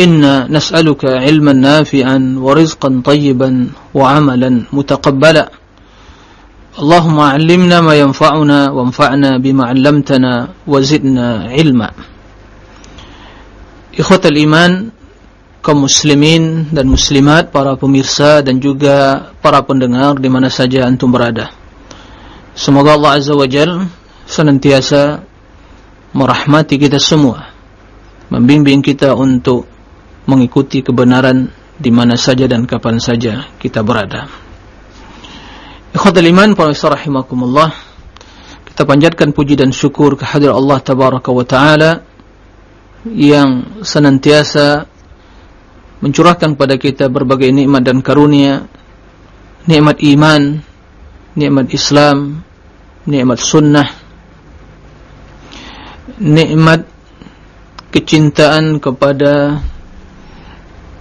إنا نسألك علما نافعا ورزقا طيبا وعملا متقبلا اللهم علمنا ما ينفعنا وانفعنا بما علمتنا وزدنا علما إخوة الإيمان kaum muslimin dan muslimat, para pemirsa dan juga para pendengar di mana saja antum berada. Semoga Allah Azza wa Jal senantiasa merahmati kita semua, membimbing kita untuk mengikuti kebenaran di mana saja dan kapan saja kita berada. Ikhwatul iman para rahimakumullah. Kita panjatkan puji dan syukur kehadirat Allah tabaraka wa taala yang senantiasa mencurahkan kepada kita berbagai nikmat dan karunia, nikmat iman, nikmat Islam, nikmat sunnah, nikmat kecintaan kepada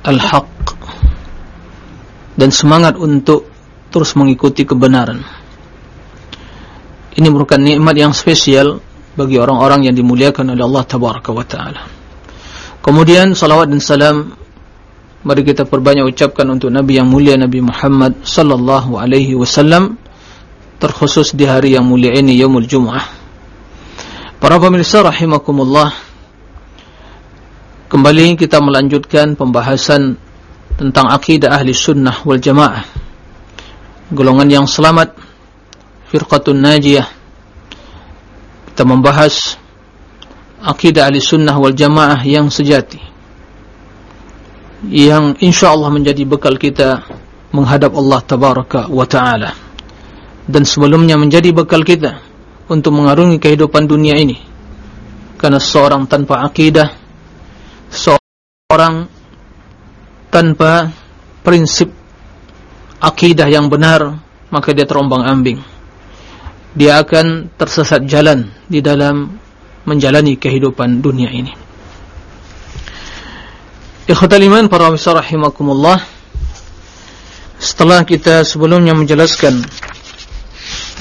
al-haq dan semangat untuk terus mengikuti kebenaran. Ini merupakan nikmat yang spesial bagi orang-orang yang dimuliakan oleh Allah Tabaraka wa Ta'ala. Kemudian salawat dan salam mari kita perbanyak ucapkan untuk Nabi yang mulia Nabi Muhammad sallallahu alaihi wasallam terkhusus di hari yang mulia ini yaumul Jumu'ah. Para pemirsa rahimakumullah Kembali kita melanjutkan pembahasan tentang akidah ahli sunnah wal jamaah. Golongan yang selamat Firqatun Najiyah. Kita membahas Akidah ahli sunnah wal jamaah yang sejati Yang insya Allah menjadi bekal kita Menghadap Allah Tabaraka wa Ta'ala. Dan sebelumnya menjadi bekal kita Untuk mengarungi kehidupan dunia ini. Karena seorang tanpa akidah seorang tanpa prinsip akidah yang benar maka dia terombang ambing. Dia akan tersesat jalan di dalam menjalani kehidupan dunia ini. Ikhwatal iman para wisa rahimakumullah setelah kita sebelumnya menjelaskan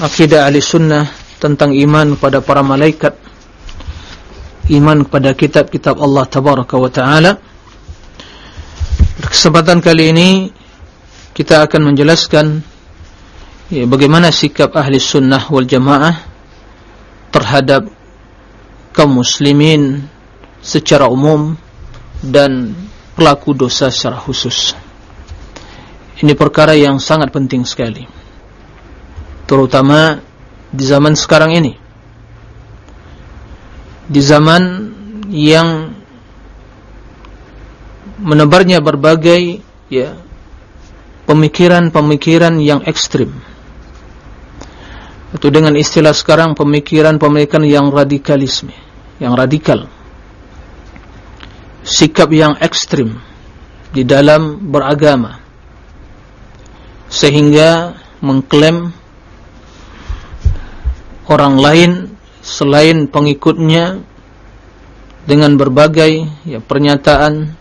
akidah ahli sunnah tentang iman pada para malaikat iman kepada kitab-kitab Allah Tabaraka wa Ta'ala. Kesempatan kali ini kita akan menjelaskan ya, bagaimana sikap ahli sunnah wal jamaah terhadap kaum muslimin secara umum dan pelaku dosa secara khusus. Ini perkara yang sangat penting sekali terutama di zaman sekarang ini di zaman yang menebarnya berbagai ya pemikiran-pemikiran yang ekstrim. Atau dengan istilah sekarang pemikiran-pemikiran yang radikalisme yang radikal. Sikap yang ekstrim di dalam beragama. Sehingga mengklaim orang lain selain pengikutnya dengan berbagai ya, pernyataan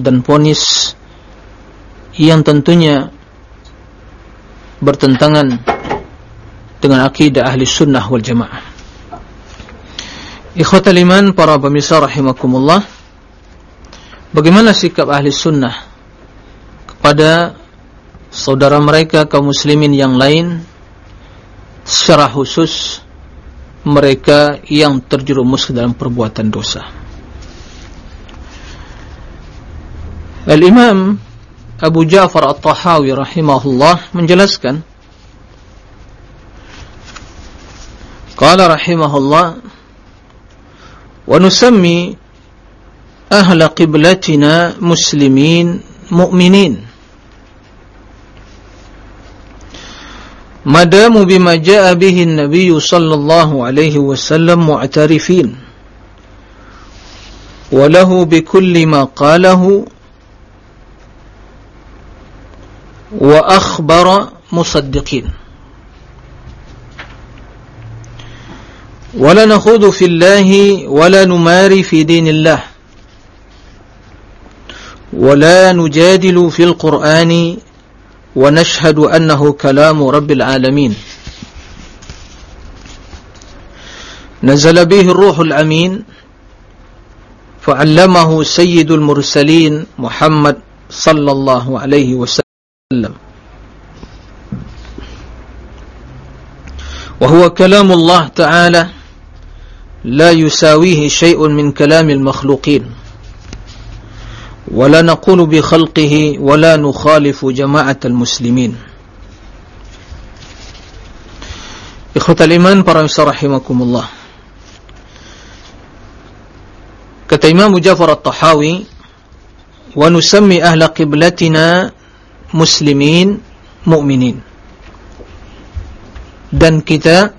dan ponis yang tentunya bertentangan dengan akidah ahli sunnah wal jamaah. Ikhwatal iman para pemirsa rahimakumullah bagaimana sikap ahli sunnah kepada saudara mereka kaum muslimin yang lain secara khusus mereka yang terjerumus ke dalam perbuatan dosa. Al-Imam Abu Ja'far At-Tahawi rahimahullah menjelaskan Qala rahimahullah wa nusammi ahla qiblatina muslimin mu'minin madamu bima jaa bihi an-nabiy sallallahu alaihi wasallam mu'tarifin wa lahu bi kulli ma qalahu wa akhbara musaddiqin wala nakhudu fillahi wala numari fi dinillah wala nujadilu fil qur'ani ونشهد أنه كلام رب العالمين. نزل به الروح الأمين فعلمه سيد المرسلين محمد صلى الله عليه وسلم. وهو كلام الله تعالى لا يساويه شيء من كلام المخلوقين. ولا نقول بخلقه ولا نخالف جماعة المسلمين إخوة الإيمان برمس رحمكم الله kata Imam Jafar At-Tahawi wa nusammi ahla qiblatina muslimin mu'minin dan kita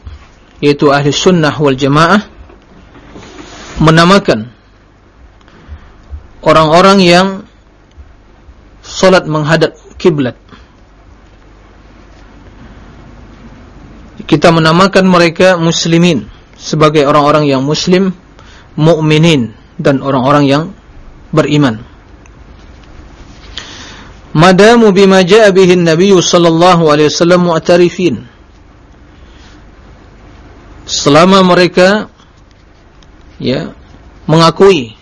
yaitu ahli sunnah wal jamaah menamakan orang-orang yang solat menghadap kiblat. Kita menamakan mereka muslimin sebagai orang-orang yang muslim mukminin dan orang-orang yang beriman. Madamu bima jaa bihi an-nabiy sallallahu alaihi wasallam mu'tarifin. Selama mereka ya mengakui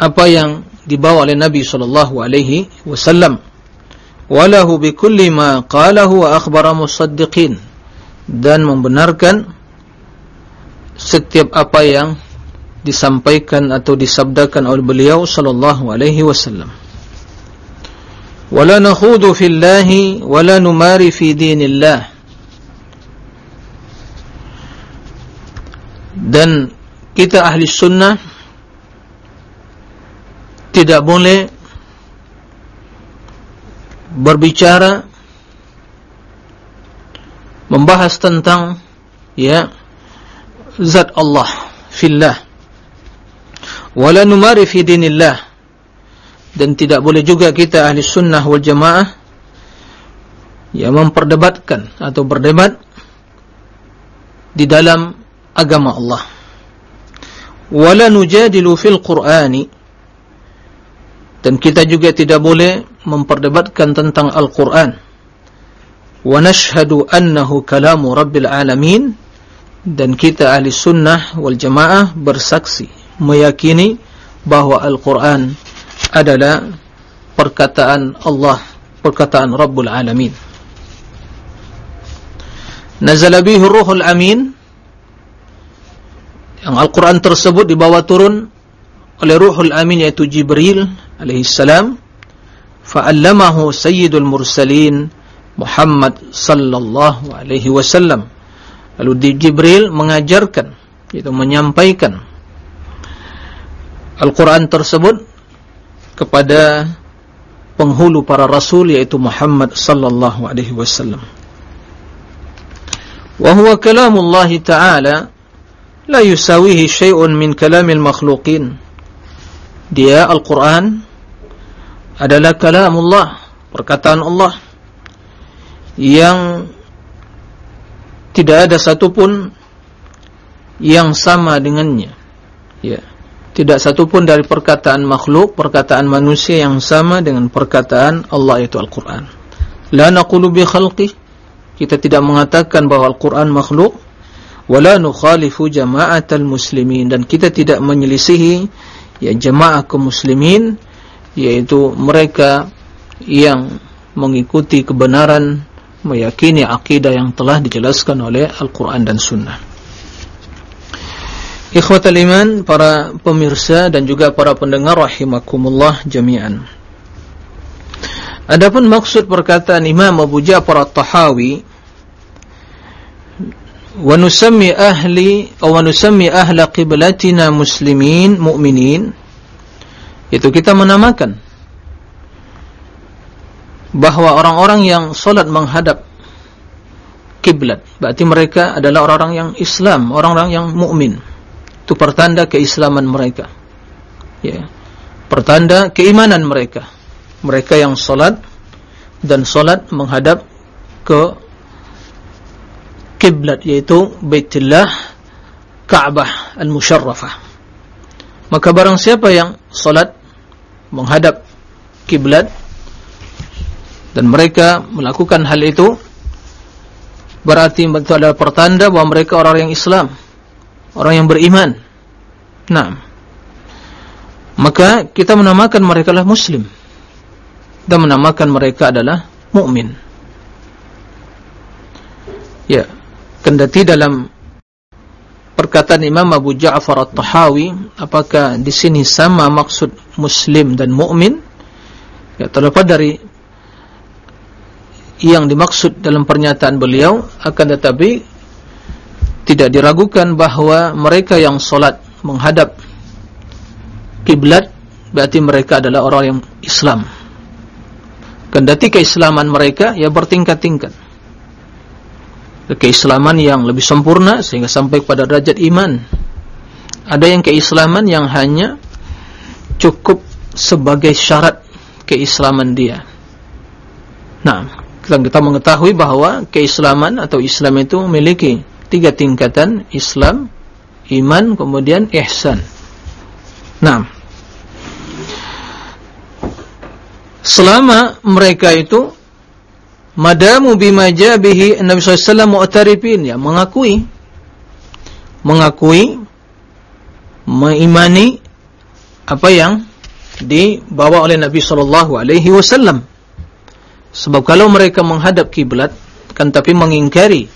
apa yang dibawa oleh Nabi sallallahu alaihi wasallam. Walahu bikulli ma qalahu wa akhbara musaddiqin. Dan membenarkan setiap apa yang disampaikan atau disabdakan oleh beliau sallallahu alaihi wasallam. Wala nakhudu fillahi wala numari fi dinillah. Dan kita ahli sunnah tidak boleh berbicara membahas tentang ya zat Allah fillah. Wala numari fi dinillah. Dan tidak boleh juga kita ahli sunnah wal jamaah yang memperdebatkan atau berdebat di dalam agama Allah. Wala nujadilu fil qur'ani dan kita juga tidak boleh memperdebatkan tentang Al-Quran. Wa nashhadu annahu kalamu rabbil alamin. Dan kita ahli sunnah wal jamaah bersaksi meyakini bahawa Al-Quran adalah perkataan Allah perkataan Rabbul Alamin. Nazala bihi ruhul amin. Yang Al-Quran tersebut dibawa turun oleh Ruhul Amin yaitu Jibril alaihissalam fa'allamahu sayyidul mursalin Muhammad sallallahu alaihi wasallam. Lalu Jibril mengajarkan yaitu menyampaikan Al-Quran tersebut kepada penghulu para rasul yaitu Muhammad sallallahu alaihi wasallam. Wa huwa kalamullah ta'ala la yusawihi syai'un min kalamil makhluqin. Dia Al-Quran adalah kalamullah perkataan Allah yang tidak ada satupun yang sama dengannya. Ya. Tidak satupun dari perkataan makhluk perkataan manusia yang sama dengan perkataan Allah itu Al-Quran. La naqulu bi khalqi. Kita tidak mengatakan bahawa Al-Quran makhluk. Wala nukhalifu jama'atal muslimin. Dan kita tidak menyelisihi ya jemaah kaum muslimin yaitu mereka yang mengikuti kebenaran meyakini akidah yang telah dijelaskan oleh Al-Quran dan Sunnah. Ikhwatal iman para pemirsa dan juga para pendengar rahimakumullah jami'an. Adapun maksud perkataan Imam Abu Ja'far At-Tahawi wa nusammi ahli wa nusammi ahla qiblatina muslimin mu'minin itu kita menamakan bahawa orang-orang yang solat menghadap kiblat berarti mereka adalah orang-orang yang Islam orang-orang yang mukmin. Itu pertanda keislaman mereka. Ya. Pertanda keimanan mereka. Mereka yang solat dan solat menghadap ke kiblat yaitu Baitullah Ka'bah Al-Musharrafah. Maka barang siapa yang solat menghadap kiblat dan mereka melakukan hal itu berarti itu adalah pertanda bahawa mereka orang yang Islam orang yang beriman. Nah maka kita menamakan mereka adalah muslim dan menamakan mereka adalah mukmin. Ya kendati dalam perkataan Imam Abu Ja'far At-Tahawi apakah di sini sama maksud muslim dan mukmin? Ya terlepas dari yang dimaksud dalam pernyataan beliau akan tetapi tidak diragukan bahawa mereka yang solat menghadap kiblat berarti mereka adalah orang yang Islam. Kendati keislaman mereka ya bertingkat-tingkat keislaman yang lebih sempurna sehingga sampai kepada derajat iman. Ada yang keislaman yang hanya cukup sebagai syarat keislaman dia. Nah dan kita mengetahui bahawa keislaman atau Islam itu memiliki tiga tingkatan Islam, iman, kemudian ihsan. Nah selama mereka itu madamu bimajabihi Nabi SAW mu'tarifin. Ya mengakui. Mengakui mengimani apa yang dibawa oleh Nabi SAW sebab kalau mereka menghadap kiblat kan tapi mengingkari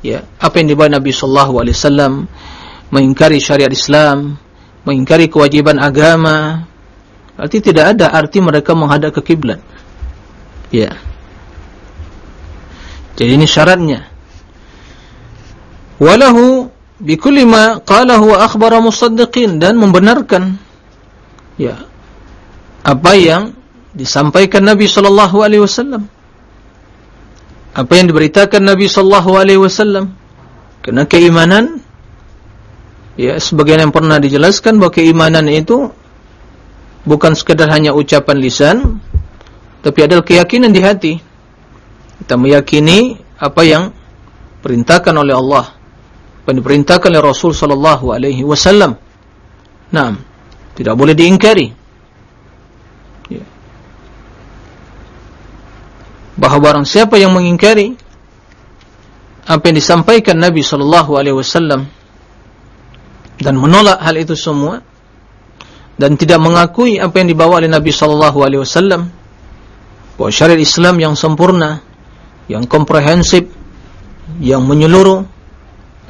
ya apa yang dibawa Nabi SAW mengingkari syariat Islam mengingkari kewajiban agama berarti tidak ada arti mereka menghadap ke kiblat. Ya jadi ini syaratnya. Walahu bikulli ma qalahu wa akhbara musaddiqin dan membenarkan ya apa yang disampaikan Nabi sallallahu alaihi wasallam. Apa yang diberitakan Nabi sallallahu alaihi wasallam. Karena keimanan ya sebagaimana yang pernah dijelaskan bahwa keimanan itu bukan sekadar hanya ucapan lisan tapi adalah keyakinan di hati kita meyakini apa yang perintahkan oleh Allah. Apa diperintahkan oleh Rasul sallallahu alaihi wasallam. Naam. Tidak boleh diingkari. Ya. bahawa barang siapa yang mengingkari apa yang disampaikan Nabi sallallahu alaihi wasallam dan menolak hal itu semua dan tidak mengakui apa yang dibawa oleh Nabi sallallahu alaihi wasallam bahwa syariat Islam yang sempurna yang komprehensif yang menyeluruh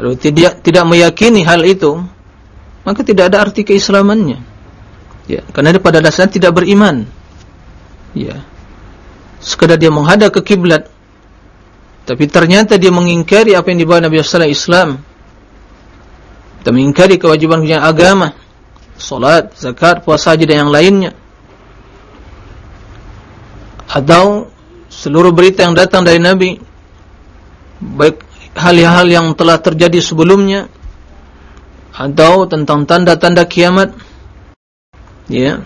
lalu tidak tidak meyakini hal itu maka tidak ada arti keislamannya. Ya karena dia pada dasarnya tidak beriman. Ya. Sekadar dia menghadap ke kiblat tapi ternyata dia mengingkari apa yang dibawa Nabi sallallahu alaihi wasallam dan mengingkari kewajiban-kewajiban agama salat zakat puasa haji dan yang lainnya. Atau seluruh berita yang datang dari Nabi baik hal-hal yang telah terjadi sebelumnya atau tentang tanda-tanda kiamat ya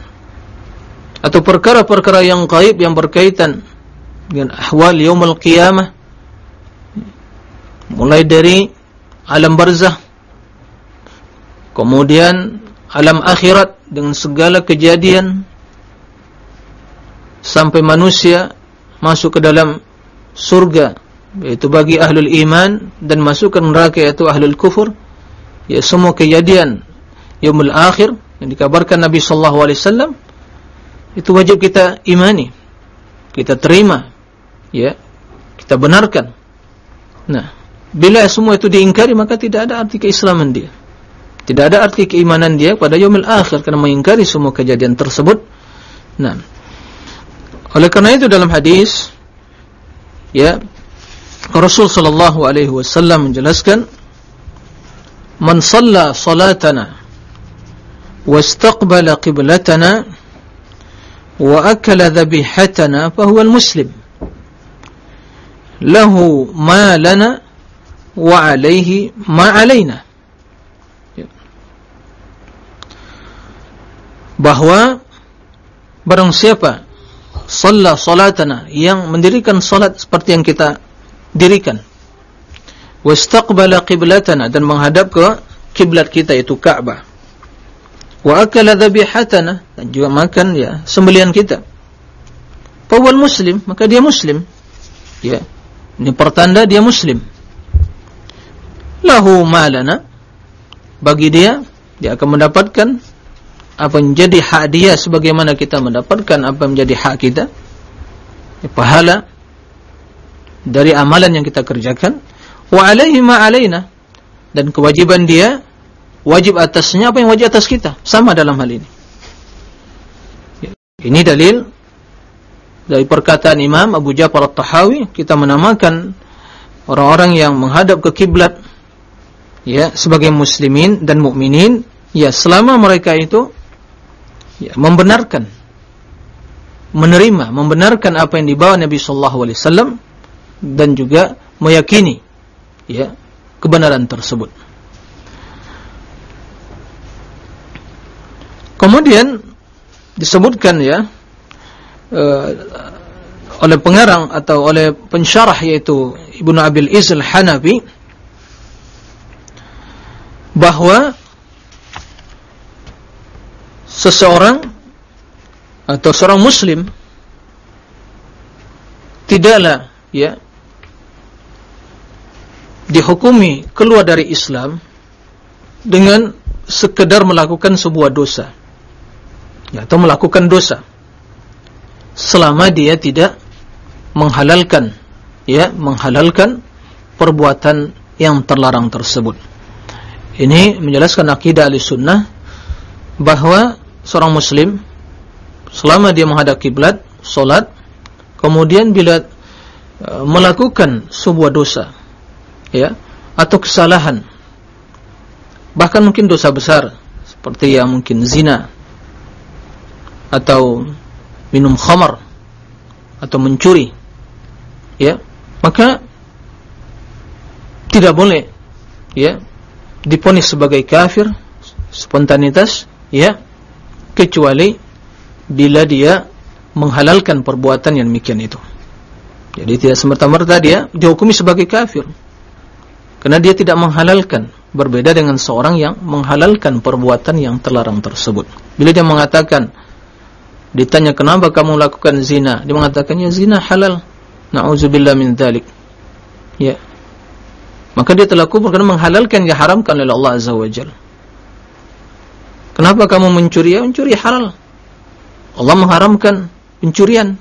atau perkara-perkara yang gaib yang berkaitan dengan ahwal yaumul qiyamah mulai dari alam barzah kemudian alam akhirat dengan segala kejadian sampai manusia masuk ke dalam surga yaitu bagi ahlul iman dan masuk ke neraka yaitu ahlul kufur ya semua kejadian yaumul akhir yang dikabarkan Nabi sallallahu alaihi wasallam itu wajib kita imani kita terima ya kita benarkan. Nah bila semua itu diingkari maka tidak ada arti keislaman dia. Tidak ada arti keimanan dia pada yaumul akhir karena mengingkari semua kejadian tersebut. Nah oleh karena itu dalam hadis ya Rasul sallallahu alaihi wasallam menjelaskan man shalla salatana wastaqbala qiblatana wa akala dhabihatana fa huwa muslim lahu ma lana wa alayhi ma alaina ya. bahwa barang siapa shalla salatana yang mendirikan salat seperti yang kita dirikan. Wastaqbala qiblatana dan menghadap ke kiblat kita itu Ka'bah wa akala dhabihatana dan juga makan ya sembelihan kita. Fawal muslim maka dia muslim. Ya ini pertanda dia muslim. Lahu malana bagi dia dia akan mendapatkan apa menjadi hak dia sebagaimana kita mendapatkan apa menjadi hak kita. Ya, pahala dari amalan yang kita kerjakan. Wa alaihi ma alaina. Dan kewajiban dia wajib atasnya apa yang wajib atas kita. Sama dalam hal ini. Ini dalil dari perkataan Imam Abu Ja'far At-Tahawi. Kita menamakan orang-orang yang menghadap ke kiblat ya sebagai muslimin dan mukminin. Ya selama mereka itu ya membenarkan menerima membenarkan apa yang dibawa Nabi sallallahu alaihi wasallam dan juga meyakini ya kebenaran tersebut. Kemudian disebutkan ya uh, oleh pengarang atau oleh pensyarah yaitu Ibnu Abil Izz Al-Hanafi bahwa seseorang atau seorang muslim tidaklah ya dihukumi keluar dari Islam dengan sekedar melakukan sebuah dosa ya, atau melakukan dosa selama dia tidak menghalalkan ya menghalalkan perbuatan yang terlarang tersebut. Ini menjelaskan akidah al-sunnah bahawa seorang muslim selama dia menghadap kiblat solat kemudian bila uh, melakukan sebuah dosa ya atau kesalahan bahkan mungkin dosa besar seperti yang mungkin zina atau minum khamar atau mencuri ya maka tidak boleh ya diponis sebagai kafir spontanitas ya kecuali bila dia menghalalkan perbuatan yang demikian itu. Jadi tidak semerta-merta dia dihukumi sebagai kafir. Karena dia tidak menghalalkan Berbeda dengan seorang yang menghalalkan perbuatan yang terlarang tersebut. Bila dia mengatakan Ditanya kenapa kamu lakukan zina? Dia mengatakan ya zina halal. Na'udzubillah min dhalik. Ya. Maka dia telah kubur kerana menghalalkan yang haramkan oleh Allah Azza wa Jal Kenapa kamu mencuri? Ya mencuri halal Allah mengharamkan pencurian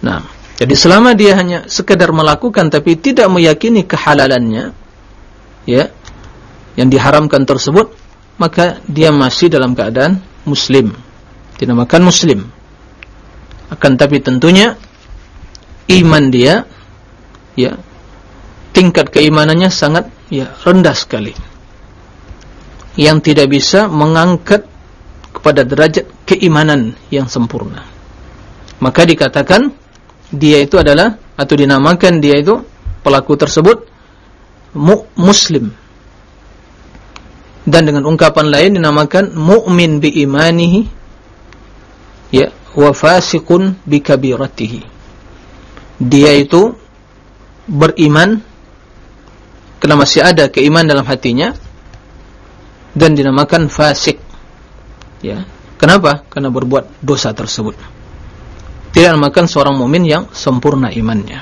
Nah jadi selama dia hanya sekadar melakukan tapi tidak meyakini kehalalannya, ya, yang diharamkan tersebut, maka dia masih dalam keadaan muslim. Tidak makan muslim. Akan tapi tentunya iman dia, ya, tingkat keimanannya sangat ya rendah sekali. Yang tidak bisa mengangkat kepada derajat keimanan yang sempurna. Maka dikatakan dia itu adalah atau dinamakan dia itu pelaku tersebut mu muslim dan dengan ungkapan lain dinamakan mu'min bi imanihi ya wa fasiqun bi kabiratihi dia itu beriman kerana masih ada keiman dalam hatinya dan dinamakan fasik. Ya. Kenapa? Karena berbuat dosa tersebut. Tidak makan seorang mumin yang sempurna imannya.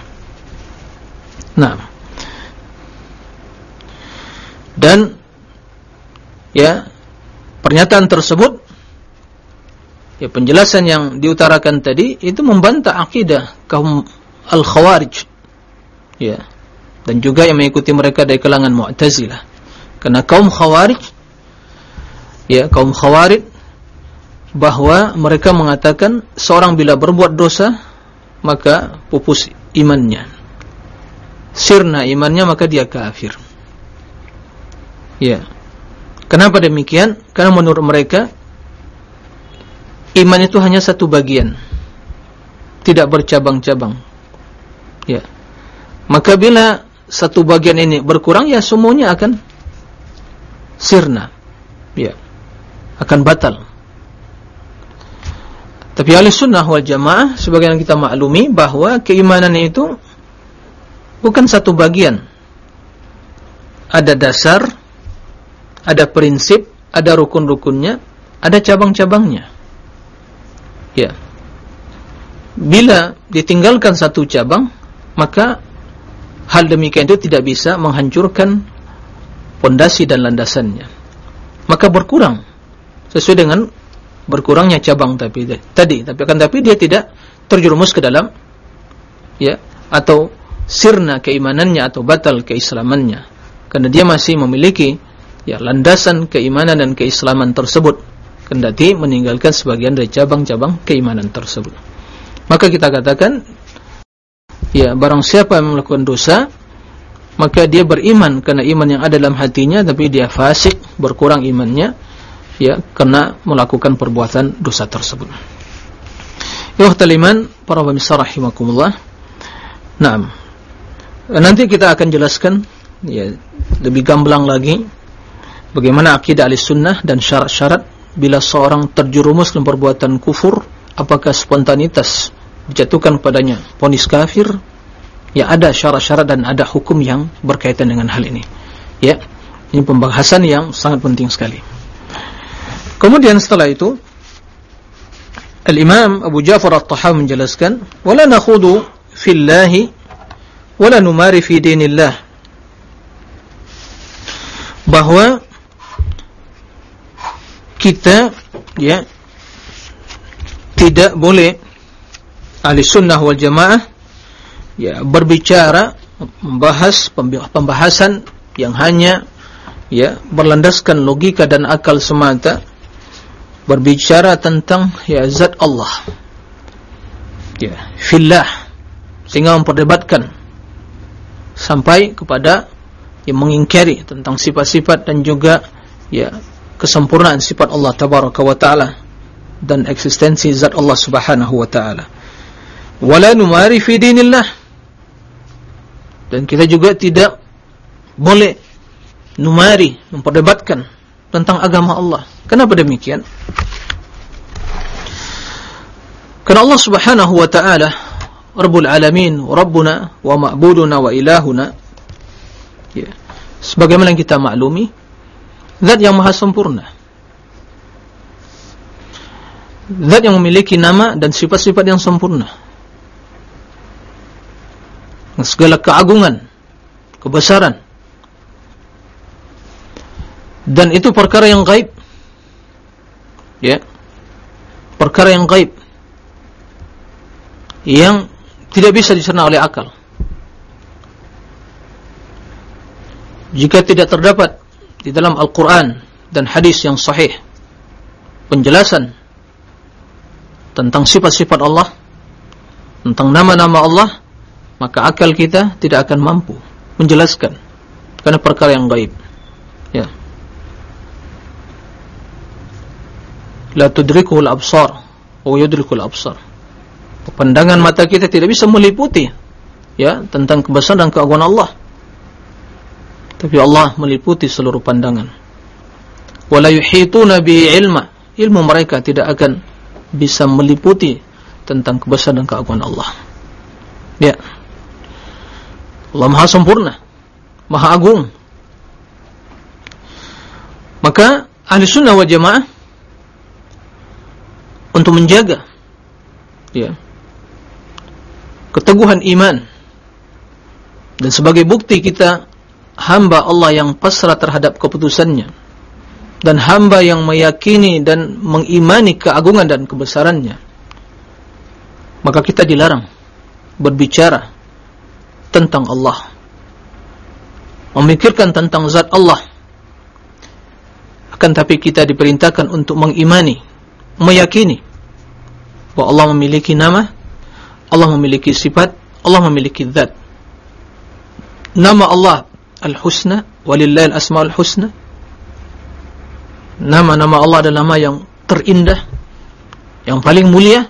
Nah, dan ya pernyataan tersebut, ya penjelasan yang diutarakan tadi itu membantah akidah kaum al khawarij, ya. Dan juga yang mengikuti mereka dari kalangan mu'tazilah. Karena kaum khawarij, ya kaum khawarij bahwa mereka mengatakan seorang bila berbuat dosa maka pupus imannya. Sirna imannya maka dia kafir. Ya. Kenapa demikian? Karena menurut mereka iman itu hanya satu bagian. Tidak bercabang-cabang. Ya. Maka bila satu bagian ini berkurang ya semuanya akan sirna. Ya akan batal Tapi ahli sunnah wal jamaah sebagaimana kita maklumi bahawa keimanan itu bukan satu bagian. Ada dasar, ada prinsip, ada rukun-rukunnya, ada cabang-cabangnya. Ya. Bila ditinggalkan satu cabang, maka hal demikian itu tidak bisa menghancurkan pondasi dan landasannya. Maka berkurang sesuai dengan berkurangnya cabang tapi tadi. Tapi akan tapi dia tidak terjerumus ke dalam ya atau sirna keimanannya atau batal keislamannya. Karena dia masih memiliki ya landasan keimanan dan keislaman tersebut. Kendati meninggalkan sebagian dari cabang-cabang keimanan tersebut. Maka kita katakan ya barang siapa yang melakukan dosa maka dia beriman karena iman yang ada dalam hatinya tapi dia fasik berkurang imannya ya karena melakukan perbuatan dosa tersebut. Ya taliman para pemirsa rahimakumullah. Naam. Nanti kita akan jelaskan ya lebih gamblang lagi bagaimana akidah Ahlussunnah dan syarat-syarat bila seorang terjerumus dalam perbuatan kufur apakah spontanitas dijatuhkan padanya ponis kafir ya ada syarat-syarat dan ada hukum yang berkaitan dengan hal ini ya ini pembahasan yang sangat penting sekali Kemudian setelah itu Al-Imam Abu Ja'far At-Tahawi menjelaskan wala nakhudu fillahi wala numari fi dinillah. Bahwa kita ya tidak boleh ahli sunnah wal jamaah ya berbicara membahas pembahasan yang hanya ya berlandaskan logika dan akal semata berbicara tentang ya zat Allah. Ya fillah. Sehingga memperdebatkan sampai kepada yang mengingkari tentang sifat-sifat dan juga ya kesempurnaan sifat Allah tabaraka wa taala dan eksistensi zat Allah subhanahu wa taala. Wala numari fi dinillah. Dan kita juga tidak boleh numari memperdebatkan tentang agama Allah. Kenapa demikian? Karena Allah subhanahu wa ta'ala Rabbul alamin Rabbuna wa ma'buduna wa ilahuna ya. Sebagaimana kita maklumi Zat yang maha sempurna. Zat yang memiliki nama dan sifat-sifat yang sempurna. Segala keagungan Kebesaran Dan itu perkara yang gaib Ya Perkara yang gaib yang tidak bisa dicerna oleh akal. Jika tidak terdapat di dalam Al-Quran dan hadis yang sahih penjelasan tentang sifat-sifat Allah, tentang nama-nama Allah, maka akal kita tidak akan mampu menjelaskan karena perkara yang gaib. Ya. La tudrikuhu al-absar wa yudrikuhu al-absar pandangan mata kita tidak bisa meliputi ya tentang kebesaran dan keagungan Allah. Tapi Allah meliputi seluruh pandangan. Wala yuhituna bi ilma. Ilmu mereka tidak akan bisa meliputi tentang kebesaran dan keagungan Allah. Ya. Allah maha sempurna maha agung. Maka ahli sunnah wa jamaah untuk menjaga. Ya. Keteguhan iman. Dan sebagai bukti kita hamba Allah yang pasrah terhadap keputusannya. Dan hamba yang meyakini dan mengimani keagungan dan kebesarannya. Maka kita dilarang berbicara tentang Allah. Memikirkan tentang zat Allah. Akan tapi kita diperintahkan untuk mengimani meyakini bahawa Allah memiliki nama Allah memiliki sifat, Allah memiliki zat. Nama Allah Al-Husna, walillahi al-asma'ul husna. Nama-nama Allah adalah nama yang terindah, yang paling mulia.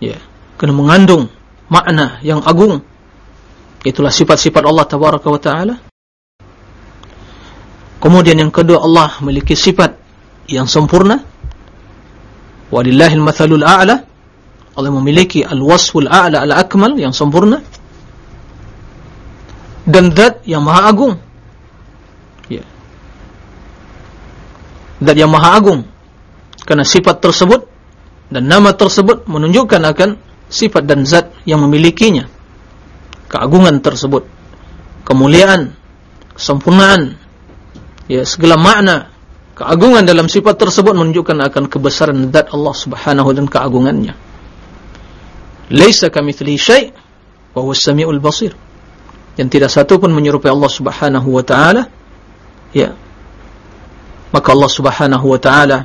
Ya, kena mengandung makna yang agung. Itulah sifat-sifat Allah tabaraka wa taala. Kemudian yang kedua Allah memiliki sifat yang sempurna walillahil mathalul a'la. Allah memiliki al-wasful a'la al-akmal yang sempurna. Dan zat yang maha agung. Ya. Zat yang maha agung. Karena sifat tersebut dan nama tersebut menunjukkan akan sifat dan zat yang memilikinya. Keagungan tersebut. Kemuliaan. Kesempurnaan ya segala makna keagungan dalam sifat tersebut menunjukkan akan kebesaran zat Allah Subhanahu dan keagungannya. Laisa kamitslihi syai' wa huwas samiul basir. Yang tidak satu pun menyerupai Allah Subhanahu wa taala ya. Maka Allah Subhanahu wa taala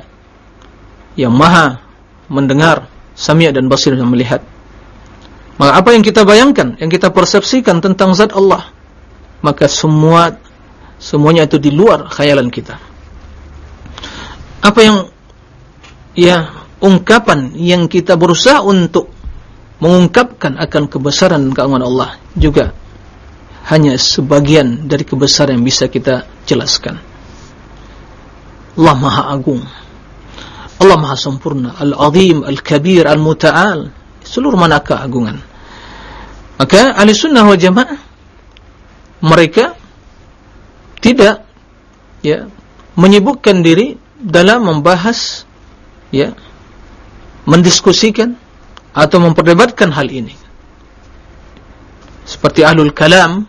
yang maha mendengar sami' dan basir dan melihat. Maka apa yang kita bayangkan yang kita persepsikan tentang zat Allah maka semua semuanya itu di luar khayalan kita apa yang ya ungkapan yang kita berusaha untuk mengungkapkan akan kebesaran keagungan Allah juga hanya sebagian dari kebesaran yang bisa kita jelaskan. Allah Maha Agung Allah Maha Sempurna Al-Azim, Al-Kabir, Al-Muta'al seluruh mana keagungan maka ahli sunnah wal jamaah mereka tidak ya menyibukkan diri dalam membahas ya mendiskusikan atau memperdebatkan hal ini. Seperti ahlul kalam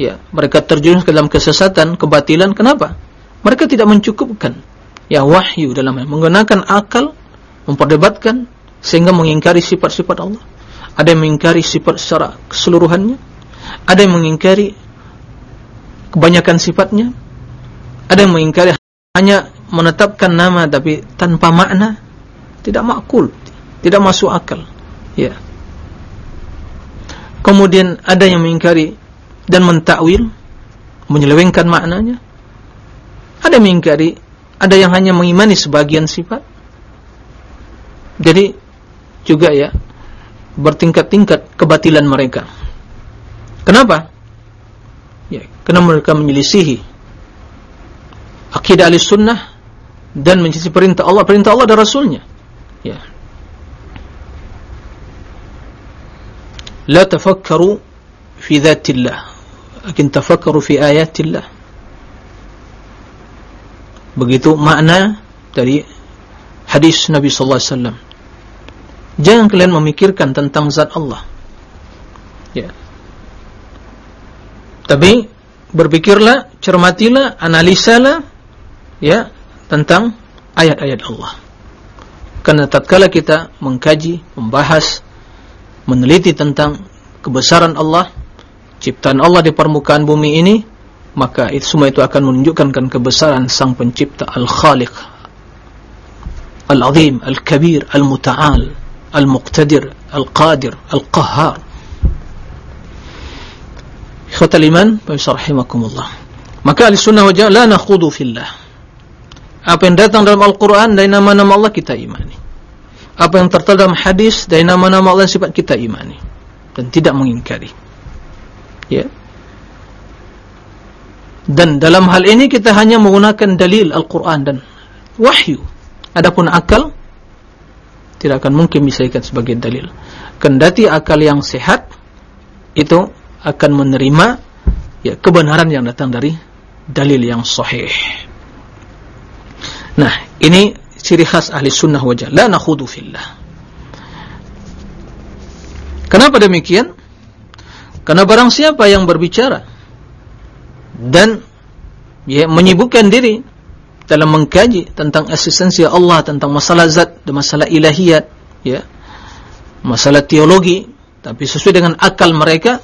ya mereka terjun ke dalam kesesatan kebatilan kenapa? Mereka tidak mencukupkan ya wahyu dalam menggunakan akal memperdebatkan sehingga mengingkari sifat-sifat Allah. Ada yang mengingkari sifat secara keseluruhannya ada yang mengingkari kebanyakan sifatnya ada yang mengingkari hanya menetapkan nama tapi tanpa makna tidak makul tidak masuk akal. Ya. Kemudian ada yang mengingkari dan mentakwil menyelewengkan maknanya. Ada yang mengingkari ada yang hanya mengimani sebagian sifat. Jadi juga ya bertingkat-tingkat kebatilan mereka. Kenapa? Ya karena mereka menyelisihi akidah al-sunnah dan mencintai perintah Allah, perintah Allah dan Rasulnya. Ya. La tafakkaru fi dhatillah, lakin tafakkaru fi ayatillah. Begitu makna dari hadis Nabi sallallahu alaihi wasallam. Jangan kalian memikirkan tentang zat Allah. Ya. Tapi berpikirlah, cermatilah, analisalah ya tentang ayat-ayat Allah. Karena tatkala kita mengkaji, membahas, meneliti tentang kebesaran Allah, ciptaan Allah di permukaan bumi ini, maka itu semua itu akan menunjukkan kan kebesaran Sang Pencipta Al-Khaliq, Al-Azim, Al-Kabir, Al-Muta'al, Al-Muqtadir, Al-Qadir, Al-Qahhar. Ikhwatal iman, rahimakumullah. Maka al-sunnah wajah la nakhudu fillah apa yang datang dalam Al-Quran dari nama-nama Allah kita imani. Apa yang tertera dalam hadis dari nama-nama Allah sifat kita imani. Dan tidak mengingkari. Ya. Dan dalam hal ini kita hanya menggunakan dalil Al-Quran dan wahyu. Adapun akal tidak akan mungkin bisa ikat sebagai dalil. Kendati akal yang sehat itu akan menerima ya kebenaran yang datang dari dalil yang sahih Nah, ini ciri khas ahli sunnah wajah. La nakhudu fillah. Kenapa demikian? Karena barang siapa yang berbicara dan ya, menyibukkan diri dalam mengkaji tentang eksistensi Allah, tentang masalah zat dan masalah ilahiyat, ya, masalah teologi, tapi sesuai dengan akal mereka,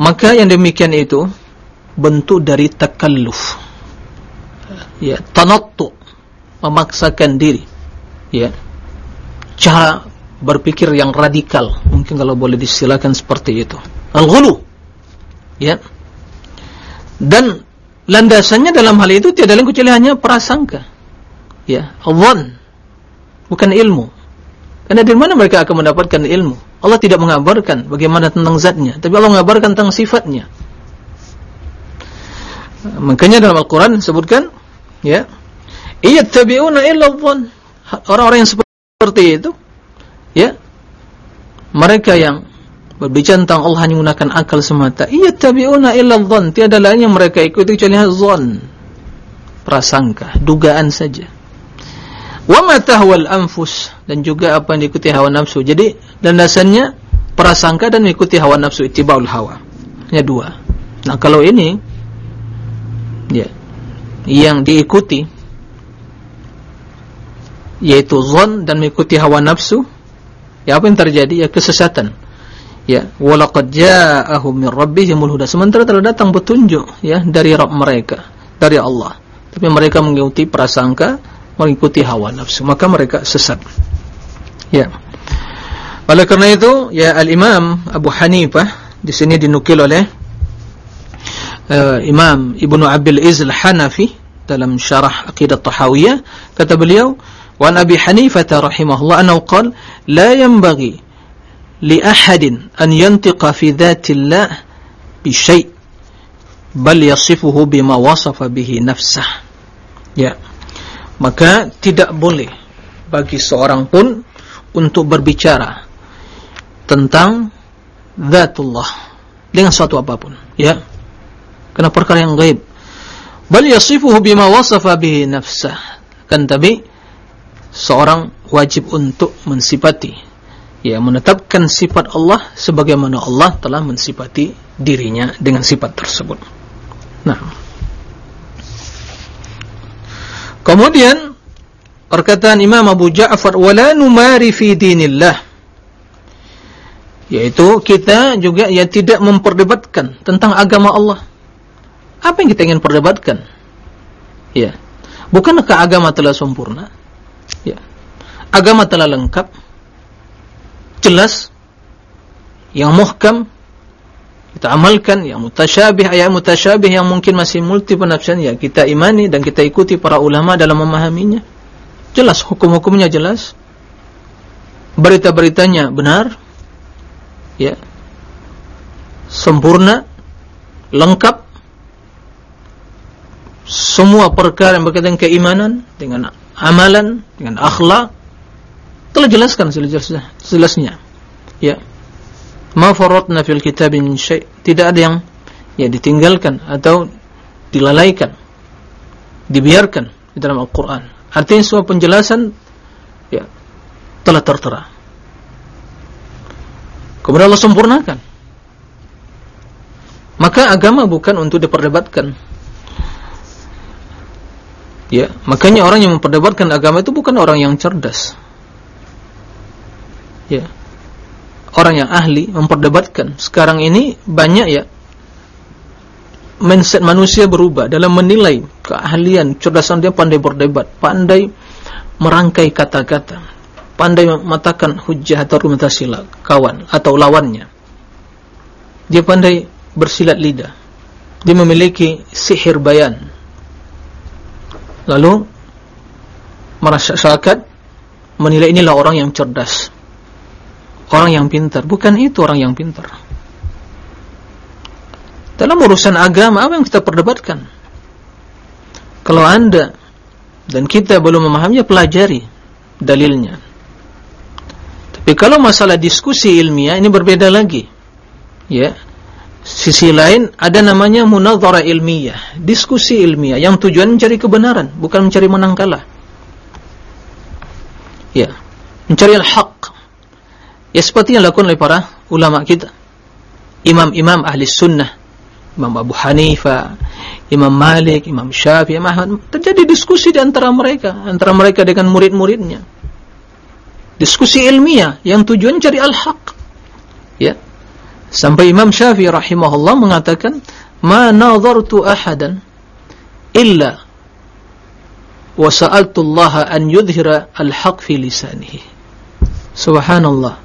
maka yang demikian itu bentuk dari takalluf, ya, tanattu, memaksakan diri. Ya. Cara berpikir yang radikal mungkin kalau boleh disilakan seperti itu. Al-ghulu. Ya. Dan landasannya dalam hal itu tiada lain kecuali hanya prasangka. Ya. Dhann bukan ilmu. Karena dari mana mereka akan mendapatkan ilmu? Allah tidak mengabarkan bagaimana tentang zatnya tapi Allah mengabarkan tentang sifatnya. Makanya dalam Al-Quran disebutkan ya Iyattabi'una illa dhann. Orang-orang yang seperti itu ya mereka yang berbicara tentang Allah hanya menggunakan akal semata. Iya tabi'una illa dhan tiada lain yang mereka ikuti kecuali dhan prasangka dugaan saja. Wa tahwal anfus. Dan juga apa yang diikuti hawa nafsu. Jadi landasannya prasangka dan mengikuti hawa nafsu ittibaul hawa. Hanya dua. Nah kalau ini ya yang diikuti yaitu zon dan mengikuti hawa nafsu ya apa yang terjadi? Ya kesesatan. Ya walaqad ja'ahum min rabbihimul huda sementara telah datang petunjuk ya dari Rabb mereka dari Allah. Tapi mereka mengikuti prasangka mengikuti hawa nafsu. Maka mereka sesat. Ya. Oleh karena itu ya al-imam Abu Hanifah di sini dinukil oleh uh, Imam Ibnu Abil Izz al-Hanafi dalam syarah Aqidah Tahawiyah kata beliau wa Abi Hanifah rahimahullah annahu qala la yanbaghi لأحد أن ينطق في ذات الله بشيء بل يصفه بما وصف به نفسه ya maka tidak boleh bagi seorang pun untuk berbicara tentang zatullah dengan suatu apapun ya karena perkara yang gaib bal yasifuhu bima wasafa bihi nafsah kan tapi seorang wajib untuk mensifati ya menetapkan sifat Allah sebagaimana Allah telah mensifati dirinya dengan sifat tersebut. Nah. Kemudian perkataan Imam Abu Ja'far wala numari fi dinillah yaitu kita juga ya tidak memperdebatkan tentang agama Allah. Apa yang kita ingin perdebatkan? Ya. Bukankah agama telah sempurna? Ya. Agama telah lengkap. Jelas. Yang muhkam kita amalkan. Yang mutasyabih ayat mutasyabih yang mungkin masih multi penafsiran ya kita imani dan kita ikuti para ulama dalam memahaminya. Jelas hukum-hukumnya jelas. Berita-beritanya benar. Ya. Sempurna. Lengkap. Semua perkara yang berkaitan keimanan dengan amalan dengan akhlak. Telah jelaskan sejelasnya. Ya. Ma faradna fil kitab min syai. Tidak ada yang ya ditinggalkan atau dilalaikan. Dibiarkan di dalam Al-Qur'an. Artinya semua penjelasan ya telah tertera. Kemudian Allah sempurnakan. Maka agama bukan untuk diperdebatkan ya makanya orang yang memperdebatkan agama itu bukan orang yang cerdas. Ya. Orang yang ahli memperdebatkan. Sekarang ini banyak ya mindset manusia berubah dalam menilai keahlian cerdasan dia pandai berdebat pandai merangkai kata-kata pandai mematakan hujah atau argumentasi kawan atau lawannya. Dia pandai bersilat lidah. Dia memiliki sihir bayan lalu masyarakat menilai inilah orang yang cerdas. Orang yang pintar. Bukan itu orang yang pintar. Dalam urusan agama apa yang kita perdebatkan? Kalau anda dan kita belum memahaminya pelajari dalilnya. Tapi kalau masalah diskusi ilmiah ini berbeda lagi. Ya sisi lain ada namanya munadhara ilmiah diskusi ilmiah yang tujuan mencari kebenaran bukan mencari menang kalah ya mencari al-haq Ya seperti yang dilakukan oleh para ulama kita. Imam-imam ahli sunnah. Imam Abu Hanifah, Imam Malik, Imam Syafi'i, Imam Ahmad. Terjadi diskusi di antara mereka. Antara mereka dengan murid-muridnya. Diskusi ilmiah yang tujuan cari al-haq. Ya. Sampai Imam Syafi'i rahimahullah mengatakan, Ma nadhartu ahadan illa wa sa'altu Allah an yudhira al-haq fi lisanihi. Subhanallah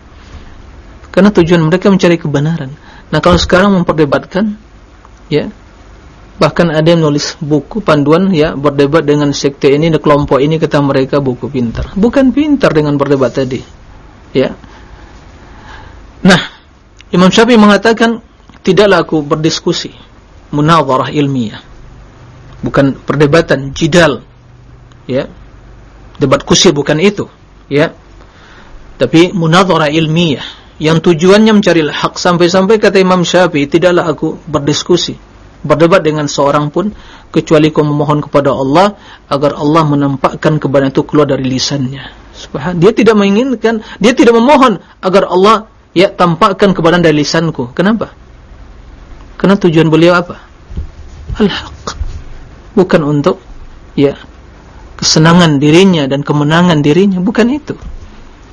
karena tujuan mereka mencari kebenaran. Nah kalau sekarang memperdebatkan, ya, bahkan ada yang menulis buku panduan, ya, berdebat dengan sekte ini, dan kelompok ini kata mereka buku pintar. Bukan pintar dengan berdebat tadi, ya. Nah, Imam Syafi'i mengatakan tidaklah aku berdiskusi, munawwarah ilmiah, bukan perdebatan jidal, ya, debat kusir bukan itu, ya. tapi munadhara ilmiah yang tujuannya mencari hak sampai-sampai kata Imam Syafi'i tidaklah aku berdiskusi berdebat dengan seorang pun kecuali kau memohon kepada Allah agar Allah menampakkan kebenaran itu keluar dari lisannya. Subhan dia tidak menginginkan dia tidak memohon agar Allah ya tampakkan kebenaran dari lisanku. Kenapa? Karena tujuan beliau apa? Al-haq. Bukan untuk ya kesenangan dirinya dan kemenangan dirinya. Bukan itu.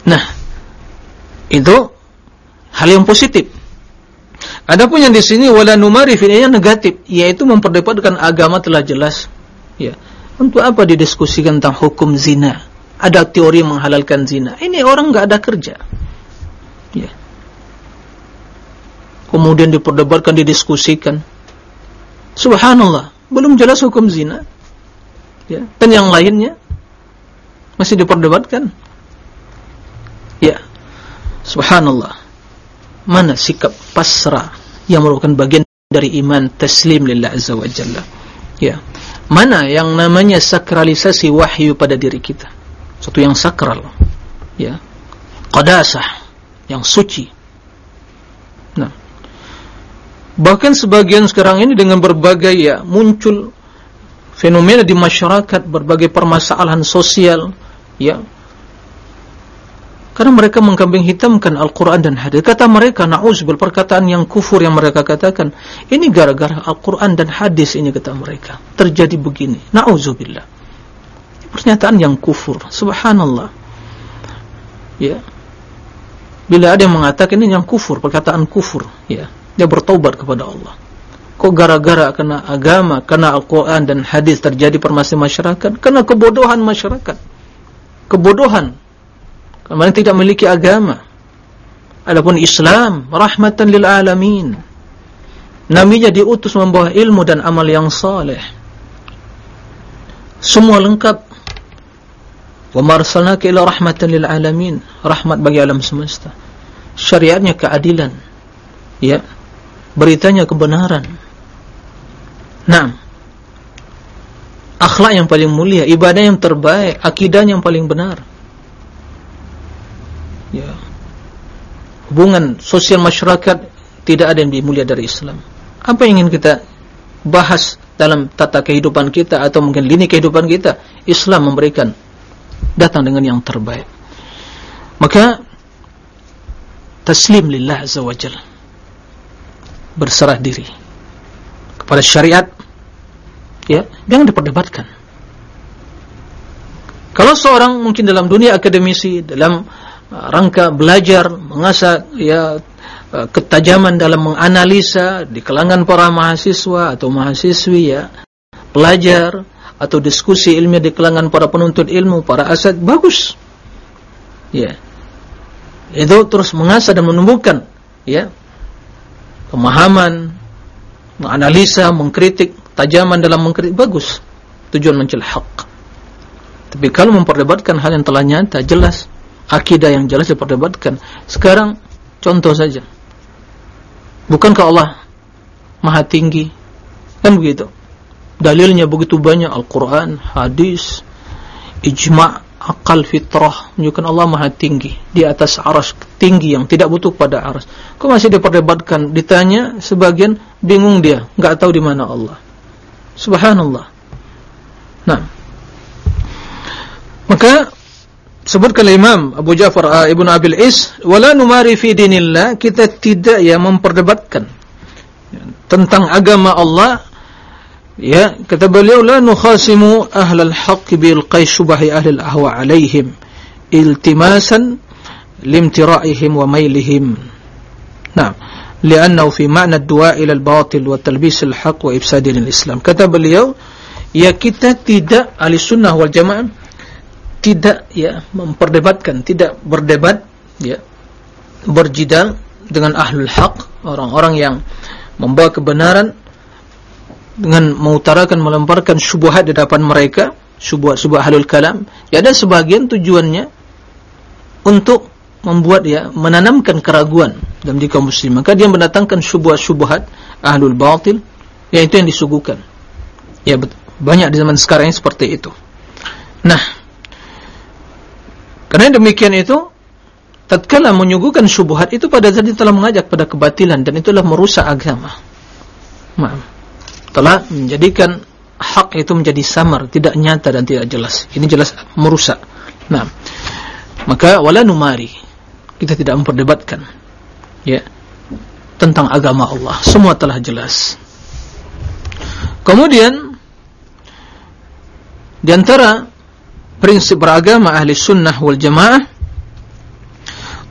Nah itu hal yang positif. Adapun yang di sini wala numari fi negatif yaitu memperdebatkan agama telah jelas. Ya. Untuk apa didiskusikan tentang hukum zina? Ada teori menghalalkan zina. Ini orang enggak ada kerja ya kemudian diperdebatkan didiskusikan. Subhanallah. Belum jelas hukum zina. Ya. Dan yang lainnya masih diperdebatkan. Ya. Subhanallah. Mana sikap pasrah yang merupakan bagian dari iman taslim lillah azza wa jalla? Ya. Mana yang namanya sakralisasi wahyu pada diri kita? Satu yang sakral. Ya. Qadasah. Yang suci nah bahkan sebagian sekarang ini dengan berbagai ya muncul fenomena di masyarakat berbagai permasalahan sosial ya. Karena mereka mengkambing hitamkan Al-Quran dan hadis. Kata mereka na'uzbil perkataan yang kufur yang mereka katakan. Ini gara-gara Al-Quran dan hadis ini kata mereka. Terjadi begini. Na'uzubillah pernyataan yang kufur. Subhanallah. Ya. Bila ada yang mengatakan ini yang kufur perkataan kufur ya dia bertobat kepada Allah kok gara-gara kena agama, kena Al-Quran dan hadis terjadi permasalahan masyarakat, kena kebodohan masyarakat. Kebodohan. Karena tidak memiliki agama. Adapun Islam, rahmatan lil alamin. Naminya diutus membawa ilmu dan amal yang saleh. Semua lengkap. Wa marsalnaka ila rahmatan lil alamin. Rahmat bagi alam semesta. Syariatnya keadilan. Ya. Beritanya kebenaran. Nah, akhlak yang paling mulia, ibadah yang terbaik, akidah yang paling benar. Ya, hubungan sosial masyarakat tidak ada yang lebih mulia dari Islam. Apa yang ingin kita bahas dalam tata kehidupan kita atau mungkin lini kehidupan kita? Islam memberikan datang dengan yang terbaik. Maka taslim lillah azza wajalla berserah diri kepada syariat ya jangan diperdebatkan. Kalau seorang mungkin dalam dunia akademisi dalam uh, rangka belajar mengasah ya uh, ketajaman dalam menganalisa di kalangan para mahasiswa atau mahasiswi ya pelajar atau diskusi ilmiah di kalangan para penuntut ilmu para aset bagus. Ya. Itu terus mengasah dan menumbuhkan ya pemahaman menganalisa, mengkritik, tajaman dalam mengkritik, bagus. Tujuan mencari hak. Tapi kalau memperdebatkan hal yang telah nyata, jelas. Akidah yang jelas diperdebatkan. Sekarang, contoh saja. Bukankah Allah maha tinggi? Kan begitu. Dalilnya begitu banyak. Al-Quran, hadis, ijma' akal fitrah menunjukkan Allah maha tinggi di atas aras tinggi yang tidak butuh pada aras kok masih diperdebatkan ditanya sebagian bingung dia enggak tahu di mana Allah. Subhanallah. Nah. Maka sebutkan Imam Abu Ja'far uh, Ibn Abil Is wala numari fi dinillah kita tidak ya memperdebatkan tentang agama Allah Ya, kata beliau la nukhasimu ahlal haqq bil qayshubahi ahli al-ahwa alaihim iltimasan limtira'ihim wa mailihim. Nah, li'annahu fi ma'na ad-du'a ila al-batil wa talbis al-haqq wa ifsad al-islam. Kata beliau, ya kita tidak ahli sunnah wal jamaah tidak ya memperdebatkan, tidak berdebat ya berjidal dengan ahlul haq, orang-orang yang membawa kebenaran dengan mengutarakan melemparkan syubhat di depan mereka syubhat-syubhat halul kalam ya ada sebagian tujuannya untuk membuat ya menanamkan keraguan dalam diri kaum muslim maka dia mendatangkan syubhat-syubhat ahlul batil itu yang disuguhkan ya banyak di zaman sekarang ini seperti itu nah karena demikian itu tatkala menyuguhkan syubhat itu pada saat telah mengajak pada kebatilan dan itulah merusak agama. Maaf telah menjadikan hak itu menjadi samar, tidak nyata dan tidak jelas. Ini jelas merusak. Nah, maka wala numari kita tidak memperdebatkan ya tentang agama Allah. Semua telah jelas. Kemudian di antara prinsip beragama Ahli Sunnah wal Jamaah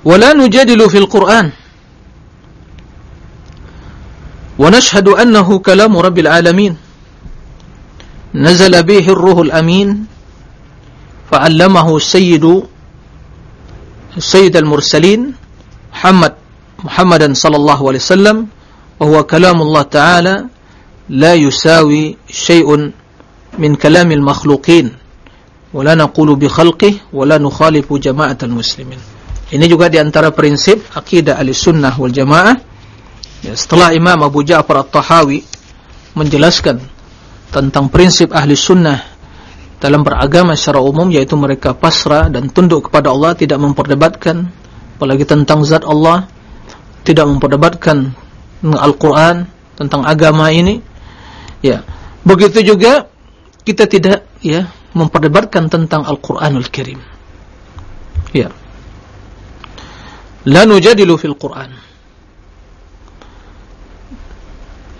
wala nujadilu fil Qur'an ونشهد أنه كلام رب العالمين نزل به الروح الأمين فعلمه السيد السيد المرسلين محمد محمدا صلى الله عليه وسلم وهو كلام الله تعالى لا يساوي شيء من كلام المخلوقين ولا نقول بخلقه ولا نخالف جماعة المسلمين Ini juga di antara prinsip akidah Ahlussunnah wal Jamaah. Ya, setelah Imam Abu Ja'far At-Tahawi menjelaskan tentang prinsip Ahlussunnah dalam beragama secara umum yaitu mereka pasrah dan tunduk kepada Allah, tidak memperdebatkan apalagi tentang zat Allah, tidak memperdebatkan Al-Qur'an tentang agama ini. Ya. Begitu juga kita tidak ya memperdebatkan tentang Al-Qur'anul Karim. Ya la nujadilu fil Quran.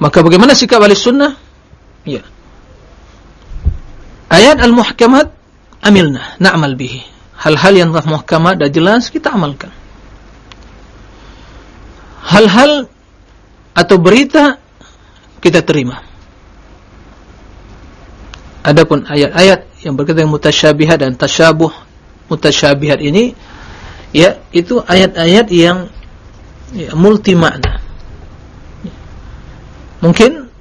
Maka bagaimana sikap ahli sunnah? Ya. Ayat al-muhkamat amilna, na'mal bihi. Hal-hal yang telah muhkamat dan jelas kita amalkan. Hal-hal atau berita kita terima. Adapun ayat-ayat yang berkaitan dengan mutasyabihat dan tasyabuh mutasyabihat ini ya itu ayat-ayat yang ya, multi makna mungkin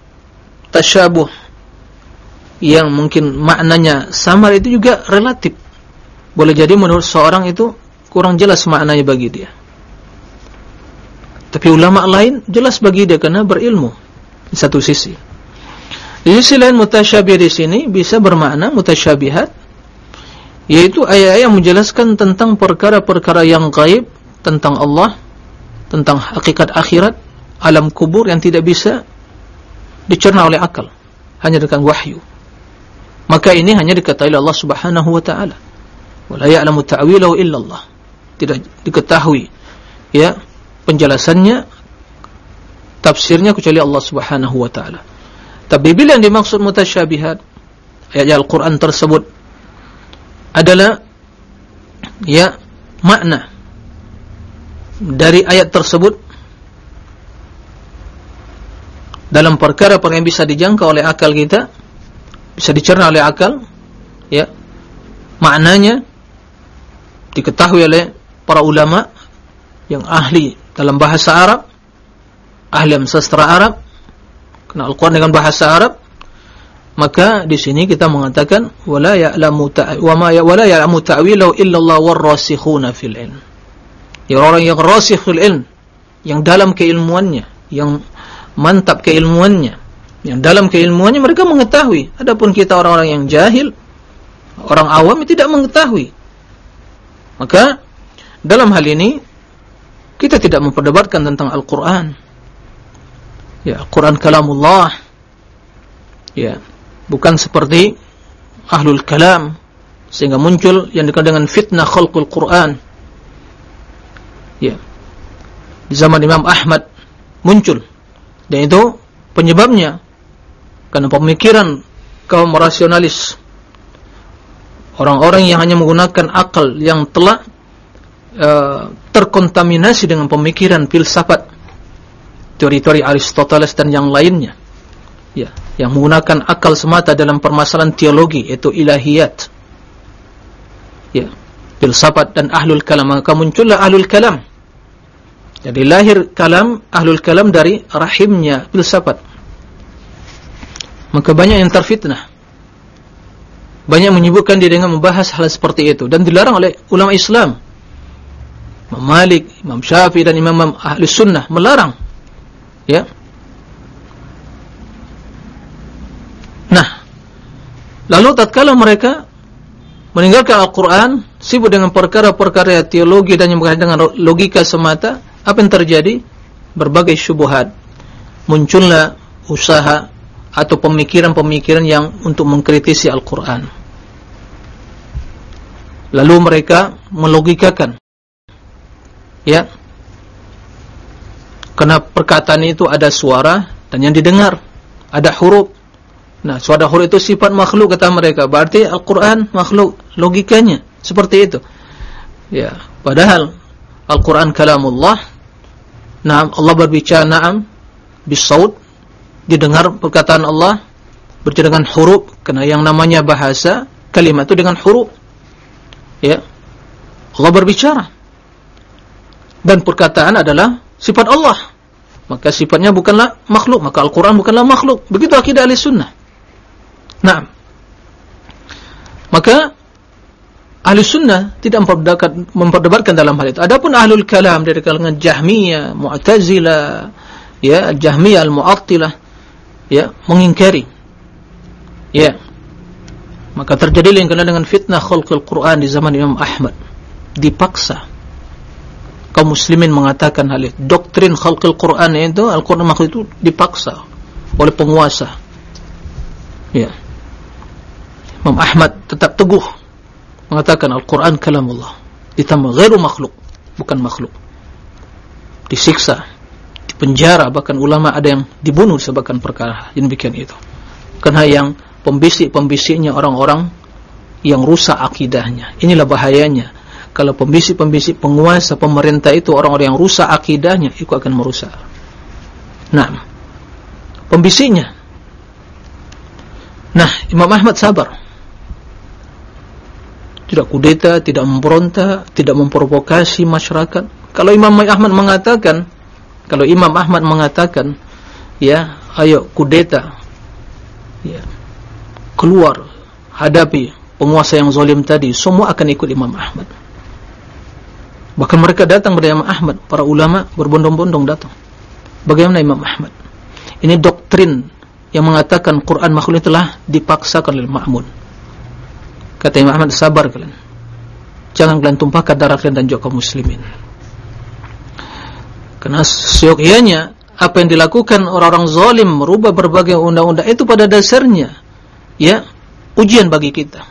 tasyabuh yang mungkin maknanya samar itu juga relatif. Boleh jadi menurut seorang itu kurang jelas maknanya bagi dia. Tapi ulama lain jelas bagi dia karena berilmu di satu sisi. Di sisi lain mutasyabih di sini bisa bermakna mutasyabihat yaitu ayat-ayat menjelaskan tentang perkara-perkara yang gaib tentang Allah tentang hakikat akhirat alam kubur yang tidak bisa dicerna oleh akal hanya dengan wahyu. Maka ini hanya diketahui Allah subhanahu wa ta'ala. Wala ya'lamu ta'wilahu illa Allah tidak diketahui ya penjelasannya tafsirnya kecuali Allah subhanahu wa ta'ala. Tapi bila yang dimaksud mutasyabihat ayat Al-Quran tersebut adalah ya makna dari ayat tersebut dalam perkara-perkara yang bisa dijangkau oleh akal kita bisa dicerna oleh akal ya maknanya diketahui oleh para ulama yang ahli dalam bahasa Arab ahli sastra Arab kenal Al-Quran dengan bahasa Arab maka di sini kita mengatakan wala ya'lamu wa ma ya wala ya'lamu ta'wilahu illa Allah war-rasikhuna fil ilm. Ya orang yang rasikh fil ilm, yang dalam keilmuannya, yang mantap keilmuannya, yang dalam keilmuannya mereka mengetahui. Adapun kita orang-orang yang jahil, orang awam tidak mengetahui. Maka dalam hal ini kita tidak memperdebatkan tentang Al-Qur'an. Ya, Al-Qur'an kalamullah. Ya, bukan seperti ahlul kalam sehingga muncul yang dikenal dengan fitnah khalqul Quran ya di zaman Imam Ahmad muncul dan itu penyebabnya. Karena pemikiran kaum rasionalis. Orang-orang yang hanya menggunakan akal yang telah uh, terkontaminasi dengan pemikiran filsafat teori-teori Aristoteles dan yang lainnya. Ya yang menggunakan akal semata dalam permasalahan teologi yaitu ilahiyat. Ya filsafat dan ahlul kalam. Maka muncullah ahlul kalam jadi lahir kalam ahlul kalam dari rahimnya filsafat. Maka banyak yang terfitnah. Banyak menyebutkan dia dengan membahas hal seperti itu. Dan dilarang oleh ulama Islam. Imam Malik, Imam Syafi'i dan -imam Ahli Sunnah melarang. Ya. Nah, lalu tatkala mereka meninggalkan Al-Quran sibuk dengan perkara-perkara teologi dan yang berkaitan dengan logika semata, apa yang terjadi? Berbagai syubhat. Muncullah usaha atau pemikiran-pemikiran yang untuk mengkritisi Al-Quran. Lalu mereka melogikakan. Ya. Karena perkataan itu ada suara dan yang didengar. Ada huruf. Nah, suara huruf itu sifat makhluk kata mereka. Berarti Al-Quran makhluk. Logikanya. Seperti itu. Ya. Padahal Al-Quran kalamullah. Naam. Allah berbicara naam. Bisaud. Didengar perkataan Allah. Berbicara dengan huruf. Karena yang namanya bahasa. Kalimat itu dengan huruf. Ya. Allah berbicara. Dan perkataan adalah sifat Allah. Maka sifatnya bukanlah makhluk. Maka Al-Quran bukanlah makhluk. Begitu akidah ahli sunnah. Nah. Maka ahli sunnah tidak memperdebatkan dalam hal itu. Adapun ahlul kalam dari kalangan Jahmiyah, Mu'tazilah, ya, Jahmiyah al-Mu'attilah, ya, mengingkari. Ya. Maka terjadi yang kenal dengan fitnah khulqul Quran di zaman Imam Ahmad. Dipaksa. Kaum muslimin mengatakan hal itu. Doktrin khulqul Quran itu, Al-Quran makhluk itu dipaksa oleh penguasa. Ya. Imam Ahmad tetap teguh mengatakan Al-Quran kalam Allah. Ditambah gairu makhluk. Bukan makhluk. Disiksa. Dipenjara. Bahkan ulama ada yang dibunuh disebabkan perkara. Yang demikian itu. Karena yang pembisik-pembisiknya orang-orang yang rusak akidahnya. Inilah bahayanya. Kalau pembisik-pembisik penguasa pemerintah itu orang-orang yang rusak akidahnya, itu akan merusak. Nah, pembisiknya. Nah, Imam Ahmad sabar. Tidak kudeta, tidak memberontak, tidak memprovokasi masyarakat. Kalau Imam Ahmad mengatakan, kalau Imam Ahmad mengatakan, ya, ayo kudeta, ya, keluar hadapi penguasa yang zalim tadi semua akan ikut Imam Ahmad. Bahkan mereka datang kepada Imam Ahmad para ulama berbondong-bondong datang. Bagaimana Imam Ahmad? Ini doktrin yang mengatakan Quran makhluk telah dipaksakan oleh Ma'mun kata Imam Ahmad sabar kalian. Jangan kalian tumpahkan darah kalian dan juga kaum muslimin. Karena seyogyanya apa yang dilakukan orang-orang zalim merubah berbagai undang-undang itu pada dasarnya ya ujian bagi kita.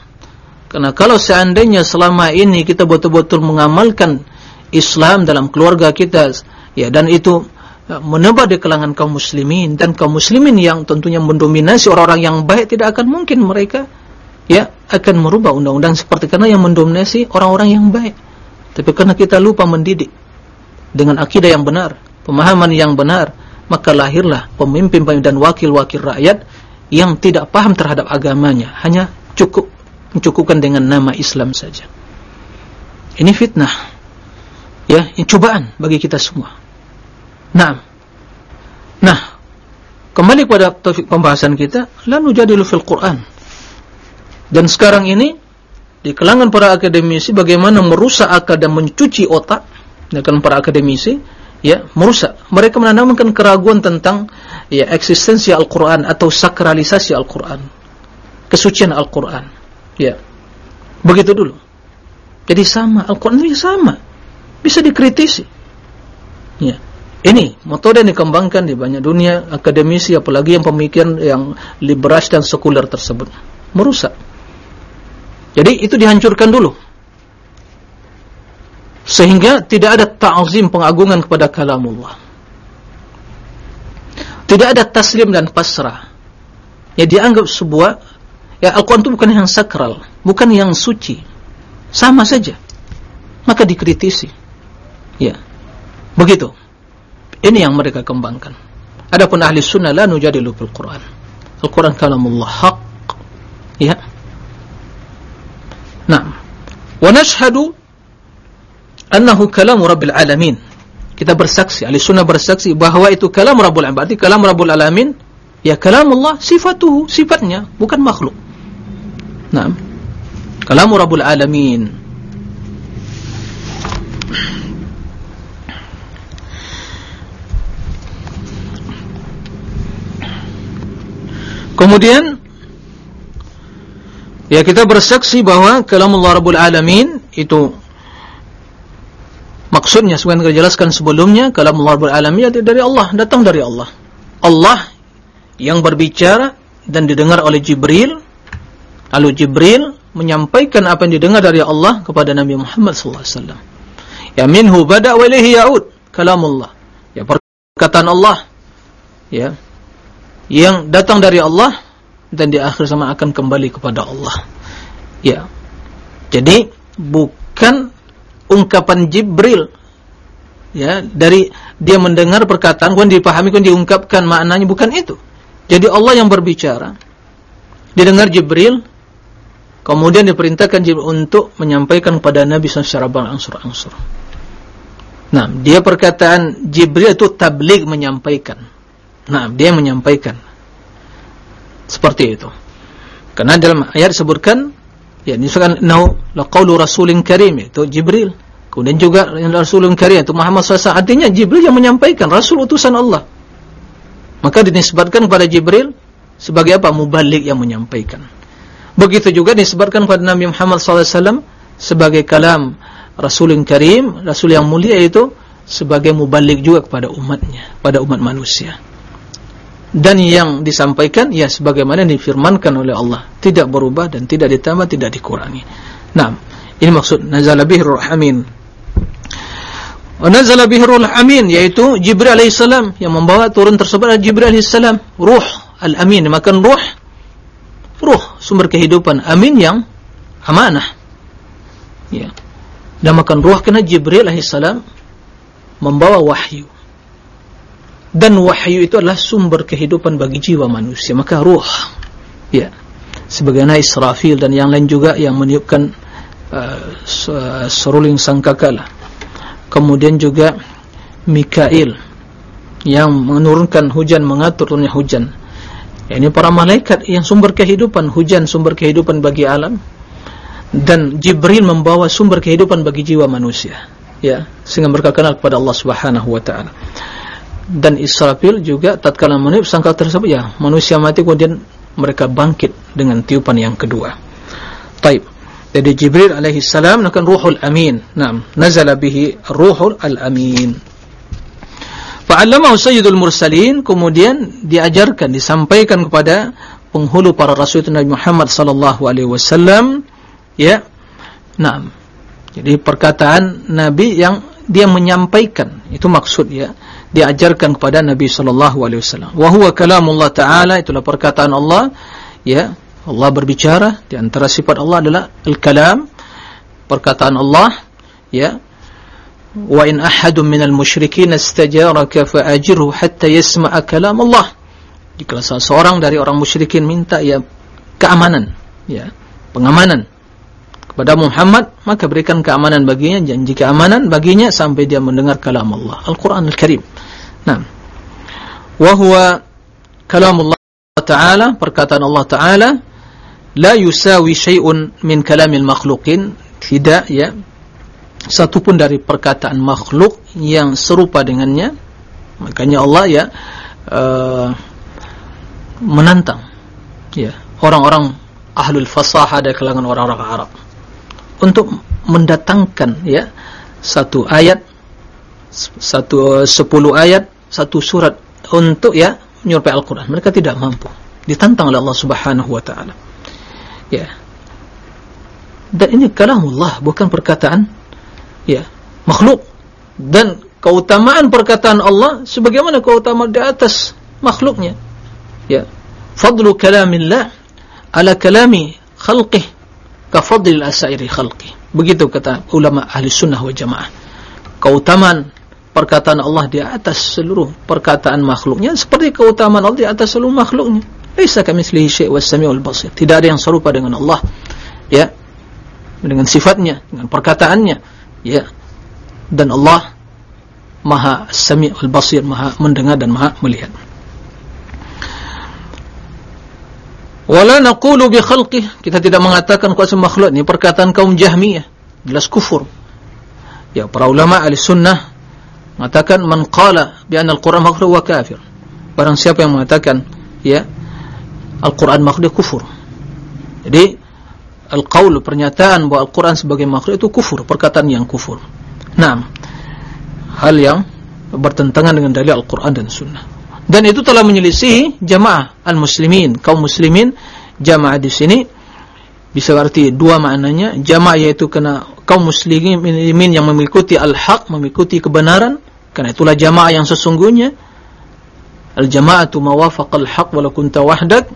Karena kalau seandainya selama ini kita betul-betul mengamalkan Islam dalam keluarga kita ya dan itu ya, menebar di kalangan kaum muslimin dan kaum muslimin yang tentunya mendominasi orang-orang yang baik tidak akan mungkin mereka ya akan merubah undang-undang seperti karena yang mendominasi orang-orang yang baik. Tapi karena kita lupa mendidik dengan akidah yang benar pemahaman yang benar maka lahirlah pemimpin-pemimpin dan wakil-wakil rakyat yang tidak paham terhadap agamanya. Hanya cukup mencukupkan dengan nama Islam saja. Ini fitnah ya ini cobaan bagi kita semua. Nah nah kembali kepada topik pembahasan kita lalu jadilu fil Quran dan sekarang ini di kalangan para akademisi bagaimana merusak akal dan mencuci otak dengan para akademisi ya merusak mereka menanamkan keraguan tentang ya eksistensi Al-Qur'an atau sakralisasi Al-Qur'an. Kesucian Al-Qur'an. Ya. Begitu dulu. Jadi sama Al-Qur'an ini sama. Bisa dikritisi. Ya. Ini metode yang dikembangkan di banyak dunia akademisi apalagi yang pemikiran yang liberas dan sekuler tersebut merusak. Jadi itu dihancurkan dulu. Sehingga tidak ada ta'zim pengagungan kepada kalamullah. Tidak ada taslim dan pasrah. Ya dianggap sebuah ya Al-Qur'an itu bukan yang sakral, bukan yang suci. Sama saja. Maka dikritisi. Ya. Begitu. Ini yang mereka kembangkan. Adapun ahli sunnah la nujadilu bil Qur'an. Al-Qur'an kalamullah haq. Ya. Naam. Wa nashhadu annahu kalamu rabbil kita bersaksi, ahli sunnah bersaksi bahawa itu kalam Rabbul Alamin. Berarti kalam Rabbul Alamin, ya kalam Allah sifatuhu, sifatnya, bukan makhluk. Nah, kalam Rabbul Alamin. Kemudian, ya kita bersaksi bahawa kalam Allah Rabbul Alamin itu maksudnya sebenarnya kita jelaskan sebelumnya kalam Allah Rabbul Alamin dari Allah datang dari Allah. Allah yang berbicara dan didengar oleh Jibril. Lalu Jibril menyampaikan apa yang didengar dari Allah kepada Nabi Muhammad sallallahu alaihi wasallam. Ya minhu bada wa ilaihi yaud kalamullah. Ya perkataan Allah ya yang datang dari Allah dan di akhir zaman akan kembali kepada Allah. Ya. Jadi bukan ungkapan Jibril. Ya dari dia mendengar perkataan kemudian dipahami kemudian diungkapkan maknanya bukan itu. Jadi Allah yang berbicara. Didengar Jibril kemudian diperintahkan Jibril untuk menyampaikan kepada Nabi secara berangsur-angsur. Nah dia perkataan Jibril itu tabligh menyampaikan. Nah dia menyampaikan seperti itu karena dalam ayat disebutkan ya disebutkan nau laqaulu rasulin karim itu Jibril Kemudian juga Rasulullah Karim itu Muhammad SAW artinya Jibril yang menyampaikan Rasul utusan Allah. Maka dinisbatkan kepada Jibril sebagai apa? Mubalik yang menyampaikan. Begitu juga dinisbatkan kepada Nabi Muhammad SAW sebagai kalam Rasulullah Karim, Rasul yang mulia itu sebagai mubalik juga kepada umatnya, pada umat manusia. Dan yang disampaikan ya sebagaimana difirmankan oleh Allah, tidak berubah dan tidak ditambah, tidak dikurangi. Nah, ini maksud nazala bihir amin. Nazala bihi ruh amin yaitu Jibril alaihissalam yang membawa turun tersebut adalah Jibril alaihissalam ruh al-amin makan ruh. Ruh sumber kehidupan amin yang amanah. Ya. Dan makan ruh kena Jibril alaihissalam membawa wahyu dan wahyu itu adalah sumber kehidupan bagi jiwa manusia maka ruh. Ya. Sebagaimana Israfil dan yang lain juga yang meniupkan uh, seruling sangkakala. Kemudian juga Mikail yang menurunkan hujan mengatur turunnya hujan. Ini para malaikat yang sumber kehidupan hujan sumber kehidupan bagi alam. Dan Jibril membawa sumber kehidupan bagi jiwa manusia. Ya sehingga mereka kenal kepada Allah Subhanahu wa taala dan Israfil juga tatkala meniup sangkal tersebut ya manusia mati kemudian mereka bangkit dengan tiupan yang kedua taib jadi Jibril alaihi salam akan ruhul amin. Naam, nazala bihi ruhul al-amin. Fa'allamahu sayyidul mursalin, kemudian diajarkan, disampaikan kepada penghulu para rasul Nabi Muhammad sallallahu alaihi wasallam, ya. Naam. Jadi perkataan Nabi yang dia menyampaikan, itu maksud ya, diajarkan kepada Nabi sallallahu alaihi wasallam. Wa huwa kalamullah ta'ala, itulah perkataan Allah, ya, Allah berbicara di antara sifat Allah adalah al-kalam perkataan Allah ya. Wa in ahadun minal musyrikin istajaraka fa ajirhu hatta yasma'a kalam Allah jika seorang dari orang musyrikin minta ya keamanan ya pengamanan kepada Muhammad maka berikan keamanan baginya janji keamanan baginya sampai dia mendengar kalam Allah. Al-Qur'an Al-Karim. Nah wa huwa kalam Allah Ta'ala perkataan Allah Ta'ala la yusawi syai'un min kalamil makhluqin. Tidak ya. Satu pun dari perkataan makhluk yang serupa dengannya makanya Allah ya uh, menantang ya orang-orang ahlul fasahah dari kalangan orang-orang Arab untuk mendatangkan ya satu ayat satu sepuluh ayat satu surat untuk ya menyerupai Al-Quran. Mereka tidak mampu. Ditantang oleh Allah subhanahu wa ta'ala. Ya. Dan ini kalamullah bukan perkataan ya makhluk. Dan keutamaan perkataan Allah sebagaimana keutamaan di atas makhluknya. Ya. Fadlu kalamillah ala kalami khalqih ka fadlil asairi khalqih begitu kata ulama ahli sunnah wa jamaah keutamaan perkataan Allah di atas seluruh perkataan makhluknya seperti keutamaan Allah di atas seluruh makhluknya Laisa kamitslihi syai' was-sami'ul basir. Tidak ada yang serupa dengan Allah. Ya. Dengan sifatnya, dengan perkataannya. Ya. Dan Allah Maha Sami'ul Basir, Maha mendengar dan Maha melihat. Wala naqulu bi khalqih, kita tidak mengatakan kuasa makhluk ini perkataan kaum Jahmiyah, jelas kufur. Ya, para ulama Ahlussunnah mengatakan man qala bi anna al-Qur'an makhluk wa kafir. Barang siapa yang mengatakan ya Al-Quran makhluk kufur. Jadi al-qaul pernyataan bahwa Al-Quran sebagai makhluk itu kufur perkataan yang kufur nah hal yang bertentangan dengan dalil Al-Quran dan Sunnah dan itu telah menyelisihi jamaah al-muslimin kaum muslimin jamaah di sini. Bisa berarti dua maknanya. Jamaah yaitu kena kaum muslimin yang mengikuti al-haq mengikuti kebenaran. Karena itulah jamaah yang sesungguhnya. Al-jama'atu mawafaq al-haq walau kunta wahdak.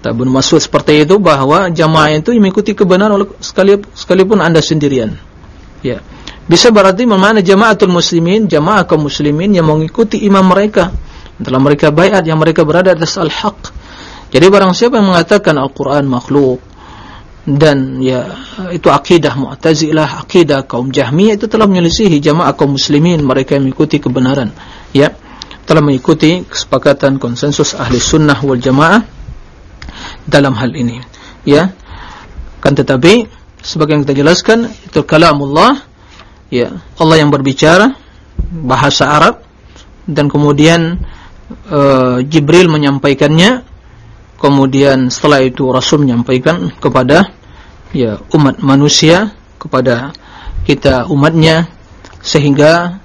Kata Ibn Mas'ud seperti itu bahwa jamaah itu mengikuti kebenaran sekalipun anda sendirian. Ya. Bisa berarti mana jamaatul muslimin? Jamaah kaum muslimin yang mengikuti imam mereka dalam mereka bayat yang mereka berada atas al-haq. Jadi barang siapa yang mengatakan Al-Quran makhluk dan ya itu akidah Mu'tazilah, akidah kaum Jahmiyah itu telah menyelisihi jamaah kaum muslimin mereka yang mengikuti kebenaran. Ya telah mengikuti kesepakatan konsensus ahli sunnah wal jamaah dalam hal ini. Ya kan tetapi sebagai yang kita jelaskan itu kalamullah ya Allah yang berbicara bahasa Arab dan kemudian uh, Jibril menyampaikannya kemudian setelah itu Rasul menyampaikan kepada ya umat manusia kepada kita umatnya sehingga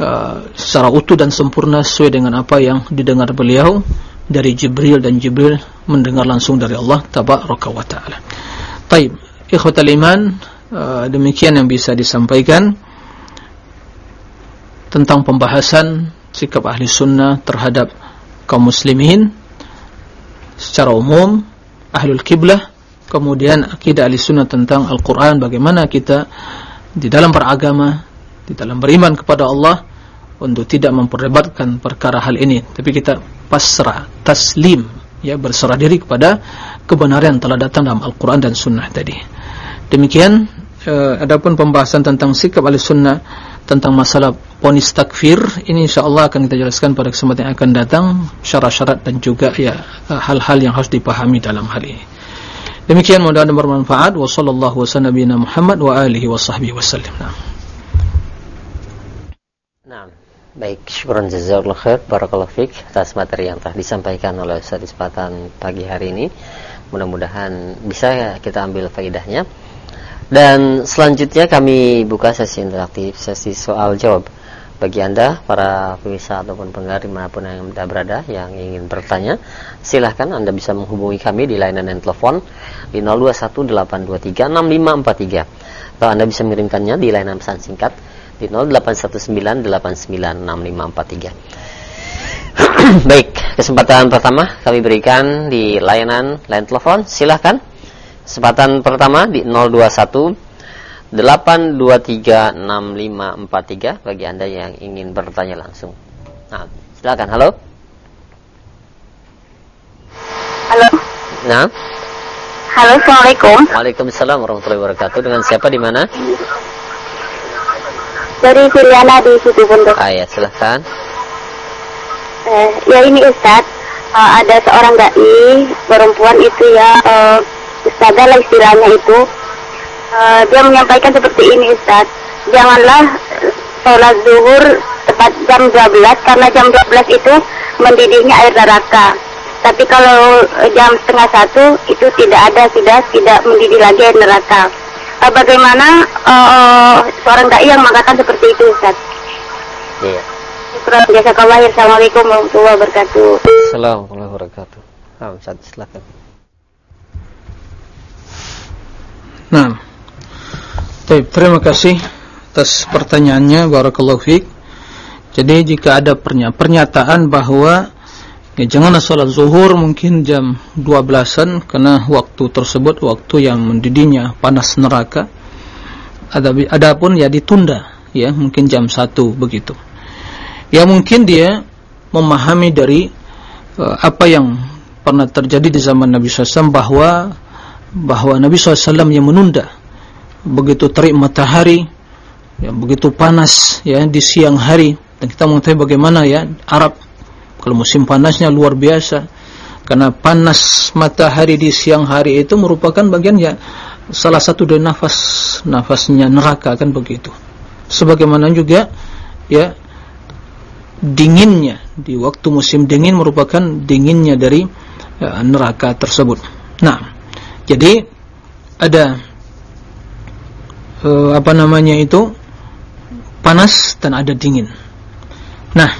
uh, secara utuh dan sempurna sesuai dengan apa yang didengar beliau dari Jibril dan Jibril mendengar langsung dari Allah tabaraka wa taala. Baik, ikhwatal iman, uh, demikian yang bisa disampaikan tentang pembahasan sikap ahli sunnah terhadap kaum muslimin secara umum ahlul kiblah kemudian akidah ahli sunnah tentang Al-Quran bagaimana kita di dalam beragama di dalam beriman kepada Allah untuk tidak memperdebatkan perkara hal ini. Tapi kita pasrah taslim ya berserah diri kepada kebenaran yang telah datang dalam Al-Quran dan sunnah tadi. Demikian uh, adapun pembahasan tentang sikap ahli sunnah tentang masalah ponis takfir ini insyaallah akan kita jelaskan pada kesempatan yang akan datang syarat-syarat dan juga ya hal-hal yang harus dipahami dalam hal ini. Demikian mudah-mudahan bermanfaat. Wa sallallahu wasallam Muhammad wa alihi wa sahbihi wasallam nah baik syukuran jazakallahu khair barakallahu fik atas materi yang telah disampaikan oleh Ustaz di pagi hari ini. Mudah-mudahan bisa kita ambil faedahnya dan selanjutnya kami buka sesi interaktif, sesi soal jawab. Bagi anda para pemirsa ataupun pendengar di mana pun yang anda berada yang ingin bertanya silahkan anda bisa menghubungi kami di layanan dan telepon di 0218236543 atau anda bisa mengirimkannya di layanan pesan singkat di 0819896543 baik kesempatan pertama kami berikan di layanan layan telepon. Silahkan Kesempatan pertama di 021 823 6543 bagi Anda yang ingin bertanya langsung. Nah, silakan. Halo. Halo. Nah. Halo, Assalamualaikum. Waalaikumsalam warahmatullahi wabarakatuh. Dengan siapa di mana? Dari Filiana di Situ Bunduk. Ah, ya, silahkan. Eh, ya ini Ustaz, uh, ada seorang dai perempuan itu ya uh, Lah istilahnya itu. Uh, dia menyampaikan seperti ini Ustaz. Janganlah sholat zuhur tepat jam 12 karena jam 12 itu mendidihnya air neraka. Tapi kalau eh, jam setengah satu itu tidak ada sudah tidak mendidih lagi air neraka. Uh, bagaimana uh, seorang dai yang mengatakan seperti itu Ustaz? Iya. Assalamualaikum warahmatullahi wabarakatuh. Assalamualaikum warahmatullahi wabarakatuh. Nah, Ustaz, silakan Nah, Baik, terima kasih atas pertanyaannya. Barakallahu fiqh Jadi jika ada pernyataan bahawa ya, Janganlah sholat zuhur mungkin jam 12an Karena waktu tersebut waktu yang mendidihnya panas neraka. Adapun ya ditunda ya Mungkin jam 1 begitu. Ya mungkin dia memahami dari uh, Apa yang pernah terjadi di zaman Nabi SAW Bahawa bahawa Nabi SAW yang menunda begitu terik matahari yang begitu panas ya di siang hari. Dan kita mengetahui bagaimana ya Arab kalau musim panasnya luar biasa. Karena panas matahari di siang hari itu merupakan bagian ya salah satu dari nafas nafasnya neraka kan begitu. Sebagaimana juga ya dinginnya di waktu musim dingin merupakan dinginnya dari ya, neraka tersebut. Nah jadi ada uh, apa namanya itu panas dan ada dingin. Nah,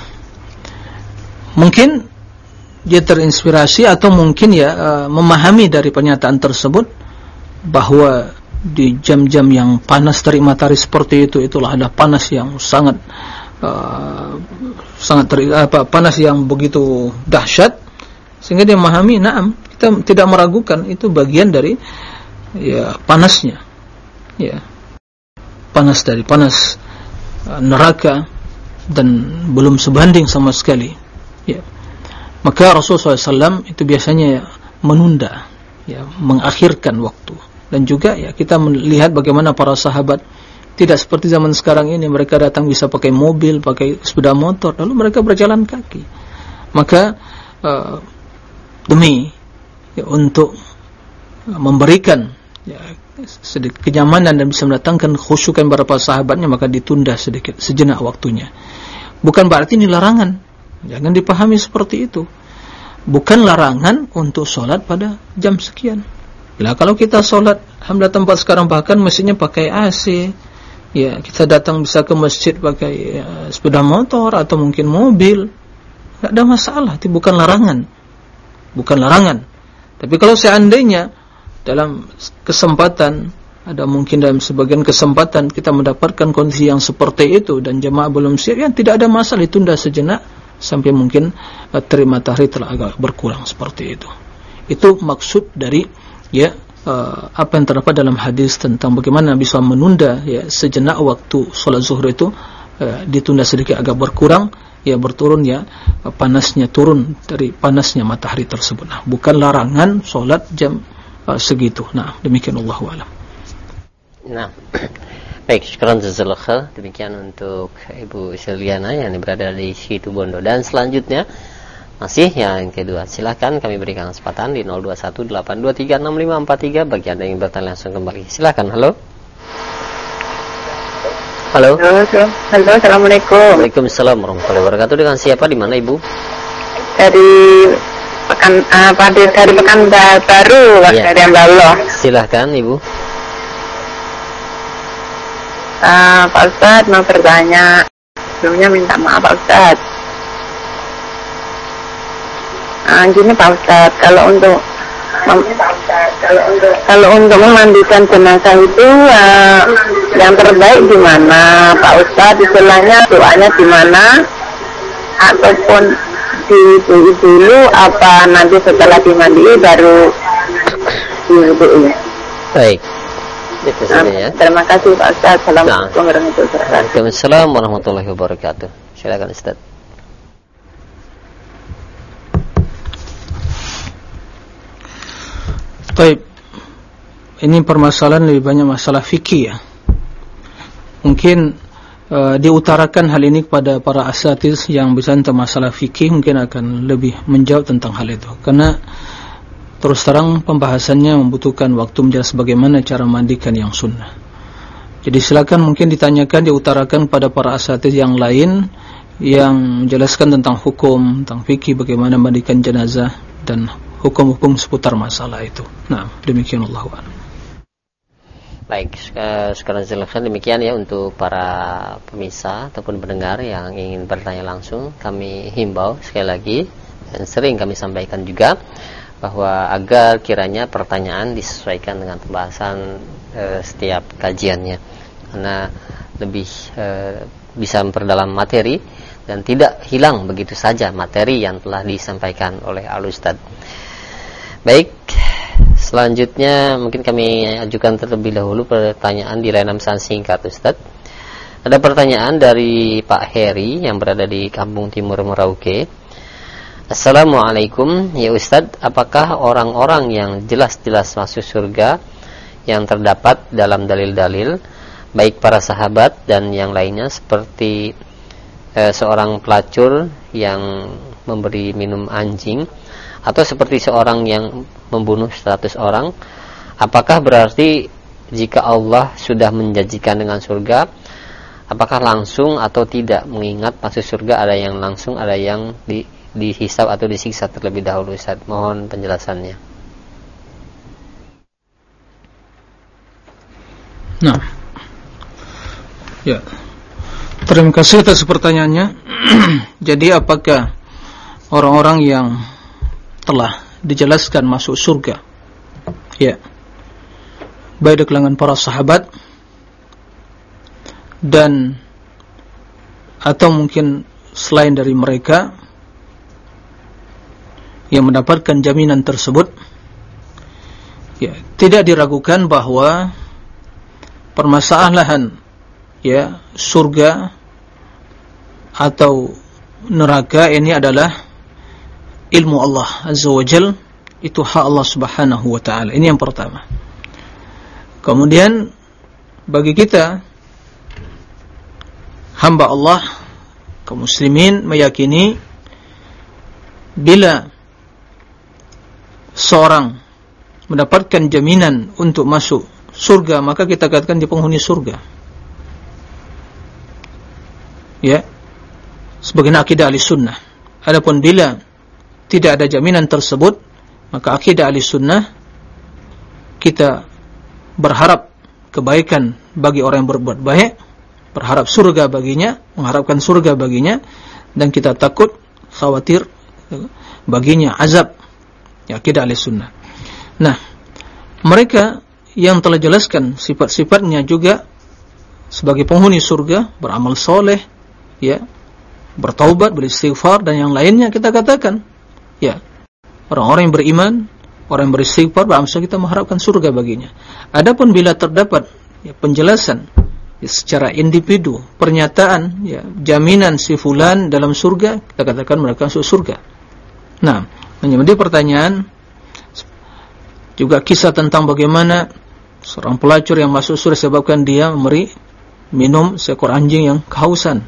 mungkin dia terinspirasi atau mungkin ya uh, memahami dari pernyataan tersebut bahwa di jam-jam yang panas dari matahari seperti itu itulah ada panas yang sangat uh, sangat ter, apa panas yang begitu dahsyat sehingga dia memahami naam kita tidak meragukan. Itu bagian dari ya panasnya. Ya. Panas dari panas uh, neraka dan belum sebanding sama sekali. Ya. Maka Rasulullah SAW itu biasanya ya, menunda ya mengakhirkan waktu. Dan juga ya kita melihat bagaimana para sahabat tidak seperti zaman sekarang ini mereka datang bisa pakai mobil pakai sepeda motor lalu mereka berjalan kaki. Maka uh, demi ya, untuk memberikan ya, sedikit kenyamanan dan bisa mendatangkan khusyukan beberapa sahabatnya maka ditunda sedikit sejenak waktunya. Bukan berarti ini larangan. Jangan dipahami seperti itu. Bukan larangan untuk sholat pada jam sekian. Lah kalau kita sholat Alhamdulillah tempat sekarang bahkan mestinya pakai AC ya kita datang bisa ke masjid pakai ya, sepeda motor atau mungkin mobil. Tidak ada masalah itu bukan larangan bukan larangan. Tapi kalau seandainya dalam kesempatan ada mungkin dalam sebagian kesempatan kita mendapatkan kondisi yang seperti itu dan jemaah belum siap ya tidak ada masalah ditunda sejenak sampai mungkin uh, terima matahari telah agak berkurang seperti itu. Itu maksud dari ya uh, apa yang terdapat dalam hadis tentang bagaimana bisa menunda ya sejenak waktu sholat zuhur itu uh, ditunda sedikit agak berkurang ya berturun ya panasnya turun dari panasnya matahari tersebut nah, bukan larangan sholat jam uh, segitu. Nah, demikian Allah alam. Nah, baik, sekarang jazakallahu Demikian untuk Ibu Siliana yang berada di situ Bondo dan selanjutnya masih yang kedua. Silakan kami berikan kesempatan di 0218236543 bagi Anda yang bertanya langsung kembali. Silakan. Halo. Halo. Halo, halo, assalamualaikum. Waalaikumsalam warahmatullahi wabarakatuh. Dengan siapa di mana ibu? Dari pekan uh, pada dari pekan baru ya. dari lalu. Silahkan ibu. Uh, Pak Ustad mau bertanya sebelumnya minta maaf Pak Ustad. Uh, gini Pak Ustad kalau untuk kalau untuk memandikan jenazah itu uh, yang terbaik gimana Pak Ustadz istilahnya doanya gimana ataupun diwudui dulu apa nanti setelah dimandi baru diwudui baik. Itu saja ya. terima kasih Pak Ustaz Assalamualaikum nah. warahmatullahi wabarakatuh. Waalaikumsalam warahmatullahi wabarakatuh. Silakan Ustaz Baik ini permasalahan lebih banyak masalah fikih ya. Mungkin uh, diutarakan hal ini kepada para asatis yang bisa tentang masalah fikih mungkin akan lebih menjawab tentang hal itu. Karena terus terang pembahasannya membutuhkan waktu menjelaskan bagaimana cara mandikan yang sunnah. Jadi silakan mungkin ditanyakan diutarakan pada para asatis yang lain yang menjelaskan tentang hukum tentang fikih bagaimana mandikan jenazah dan hukum-hukum seputar masalah itu. Nah demikian Allah Baik, sekarang silakan demikian ya untuk para pemirsa ataupun pendengar yang ingin bertanya langsung. Kami himbau sekali lagi dan sering kami sampaikan juga bahwa agar kiranya pertanyaan disesuaikan dengan pembahasan e, setiap kajiannya. Karena lebih e, bisa memperdalam materi dan tidak hilang begitu saja materi yang telah disampaikan oleh Al Ustad. Baik, Selanjutnya mungkin kami ajukan terlebih dahulu pertanyaan di layanan pesan singkat Ustaz. Ada pertanyaan dari Pak Heri yang berada di Kampung Timur Merauke. Assalamualaikum, ya Ustaz, apakah orang-orang yang jelas-jelas masuk surga yang terdapat dalam dalil-dalil baik para sahabat dan yang lainnya seperti eh, seorang pelacur yang memberi minum anjing atau seperti seorang yang membunuh 100 orang apakah berarti jika Allah sudah menjanjikan dengan surga apakah langsung atau tidak mengingat masuk surga ada yang langsung ada yang di, dihisab atau disiksa terlebih dahulu Ustaz mohon penjelasannya Nah. Ya. Terima kasih atas pertanyaannya. Jadi apakah orang-orang yang telah dijelaskan masuk surga? Ya. Baik di kalangan para sahabat dan atau mungkin selain dari mereka yang mendapatkan jaminan tersebut ya tidak diragukan bahwa permasalahan ya surga atau neraka ini adalah ilmu Allah azza wajal itu hak Allah subhanahu wa taala. Ini yang pertama. Kemudian bagi kita hamba Allah kaum muslimin meyakini bila seorang mendapatkan jaminan untuk masuk surga maka kita katakan dia penghuni surga. Ya. Sebagai akidah ahli sunnah. Adapun bila tidak ada jaminan tersebut maka akidah ahli sunnah kita berharap kebaikan bagi orang yang berbuat baik berharap surga baginya mengharapkan surga baginya dan kita takut khawatir baginya azab. Ya akidah ahli sunnah. Nah, mereka yang telah jelaskan sifat-sifatnya juga sebagai penghuni surga, beramal soleh, ya, bertaubat, beristighfar dan yang lainnya kita katakan, ya, orang-orang yang beriman, orang yang beristighfar, soleh kita mengharapkan surga baginya. Adapun bila terdapat ya, penjelasan ya, secara individu, pernyataan, ya, jaminan si fulan dalam surga, kita katakan mereka masuk surga. Nah, menjadi pertanyaan juga kisah tentang bagaimana seorang pelacur yang masuk surga sebabkan dia memberi minum seekor anjing yang kehausan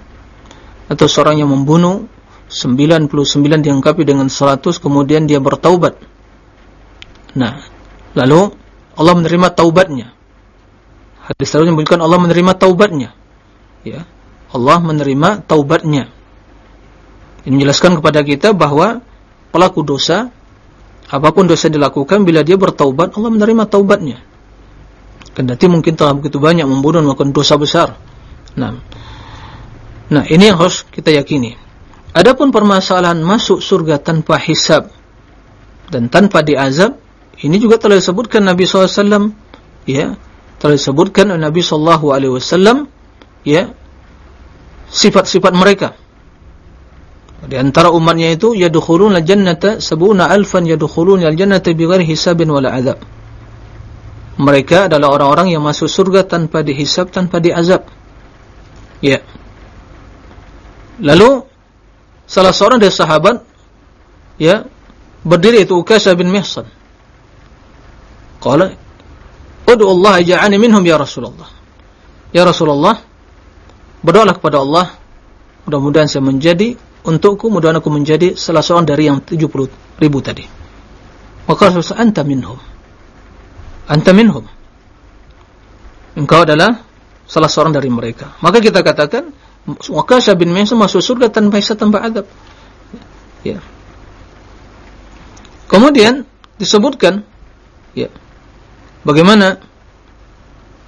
atau seorang yang membunuh 99 dilengkapi dengan 100 kemudian dia bertaubat. Nah lalu Allah menerima taubatnya. Hadis selanjutnya menyebutkan Allah menerima taubatnya. Ya Allah menerima taubatnya. Ini menjelaskan kepada kita bahwa pelaku dosa apa pun dosa yang dilakukan bila dia bertaubat Allah menerima taubatnya. Kendati mungkin telah begitu banyak membunuh melakukan dosa besar. Nah nah ini yang harus kita yakini adapun permasalahan masuk surga tanpa hisab dan tanpa diazab ini juga telah disebutkan Nabi SAW ya telah disebutkan Nabi SAW ya sifat-sifat mereka di antara umatnya itu yadkhulun al-jannata sabuna alfan yadkhulun al-jannata bighairi hisabin wala azab. Mereka adalah orang-orang yang masuk surga tanpa dihisab tanpa diazab. Ya. Lalu salah seorang dari sahabat ya berdiri itu Ukasha bin Mihsan. Qala Ud'u Allah ja'ani minhum ya Rasulullah. Ya Rasulullah, berdoalah kepada Allah mudah-mudahan saya menjadi untukku mudah aku menjadi salah seorang dari yang 70 ribu tadi maka Rasulullah anta minhum anta minhum engkau adalah salah seorang dari mereka maka kita katakan Waqasa bin Maisa masuk surga tanpa hisab tanpa adab. Ya. Kemudian disebutkan ya. Bagaimana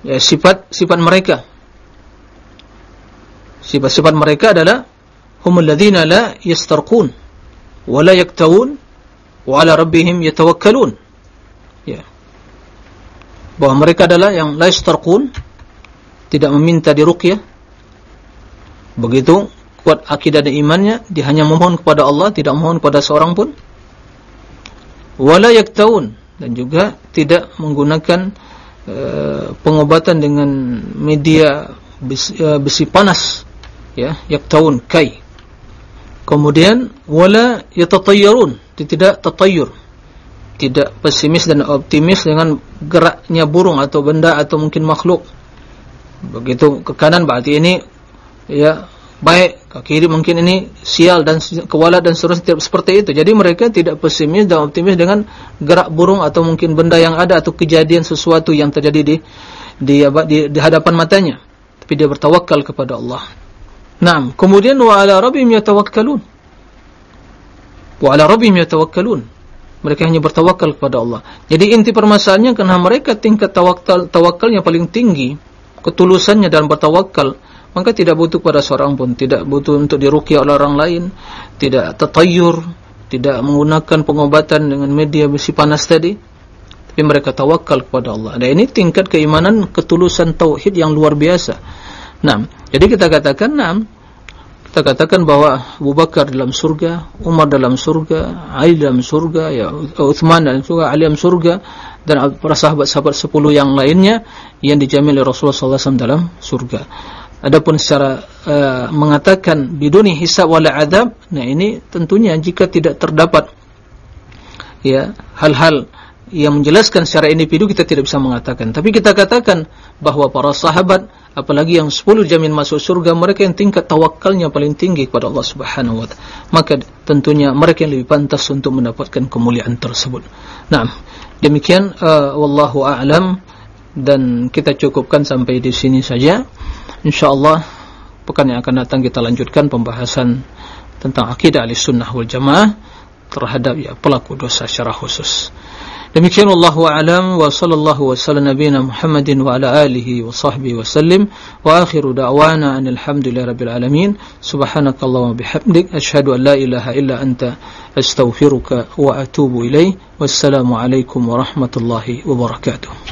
ya sifat-sifat mereka? Sifat-sifat mereka adalah humul ladzina la yastarqun wa la yaktawun wa ala rabbihim yatawakkalun. Ya. Bahawa mereka adalah yang la yastarqun tidak meminta diruqyah begitu kuat akidah dan imannya dia hanya memohon kepada Allah tidak memohon kepada seorang pun wala yaktawun dan juga tidak menggunakan uh, pengobatan dengan media besi, uh, besi panas ya yaktawun kai Kemudian wala yatatayyarun, tidak tatayyur. Tidak pesimis dan optimis dengan geraknya burung atau benda atau mungkin makhluk. Begitu ke kanan berarti ini ya baik, ke kiri mungkin ini sial dan kewalat dan seterusnya seperti itu. Jadi mereka tidak pesimis dan optimis dengan gerak burung atau mungkin benda yang ada atau kejadian sesuatu yang terjadi di di, di, di hadapan matanya. Tapi dia bertawakal kepada Allah. Naam, kemudian wa ala rabbihim yatawakkalun. Wa ala rabbihim yatawakkalun. Mereka hanya bertawakal kepada Allah. Jadi inti permasalahannya karena mereka tingkat tawakal tawakalnya paling tinggi ketulusannya dalam bertawakal maka tidak butuh pada seorang pun. Tidak butuh untuk diruqyah oleh orang lain. Tidak tertayur. Tidak menggunakan pengobatan dengan media besi panas tadi. Tapi mereka tawakal kepada Allah. Dan ini tingkat keimanan ketulusan tauhid yang luar biasa. Nah jadi kita katakan nah kita katakan bahwa Abu Bakar dalam surga, Umar dalam surga, Ali dalam surga, ya Uthman dalam surga, Ali dalam surga dan para sahabat-sahabat sepuluh yang lainnya yang dijamin oleh Rasulullah SAW dalam surga. Adapun secara uh, mengatakan biduni hisab wala adab, nah ini tentunya jika tidak terdapat ya hal-hal yang menjelaskan secara individu kita tidak bisa mengatakan. Tapi kita katakan bahawa para sahabat, apalagi yang 10 jamin masuk surga, mereka yang tingkat tawakalnya paling tinggi kepada Allah Subhanahu Wa Taala. Maka tentunya mereka yang lebih pantas untuk mendapatkan kemuliaan tersebut. Nah, demikian uh, wallahu a'lam dan kita cukupkan sampai di sini saja insyaallah pekan yang akan datang kita lanjutkan pembahasan tentang akidah al-sunnah wal jamaah terhadap ya pelaku dosa secara khusus. Demikian wallahu a'lam wa sallallahu wa sallam nabiyina Muhammadin wa ala alihi wa sahbihi wa sallim. Wa akhiru da'wana anil hamdulillahi rabbil alamin. Subhanakallahumma bihamdik. Ashhadu an la ilaha illa anta. Astaghfiruka wa atubu ilaih wassalamu alaikum warahmatullahi wabarakatuh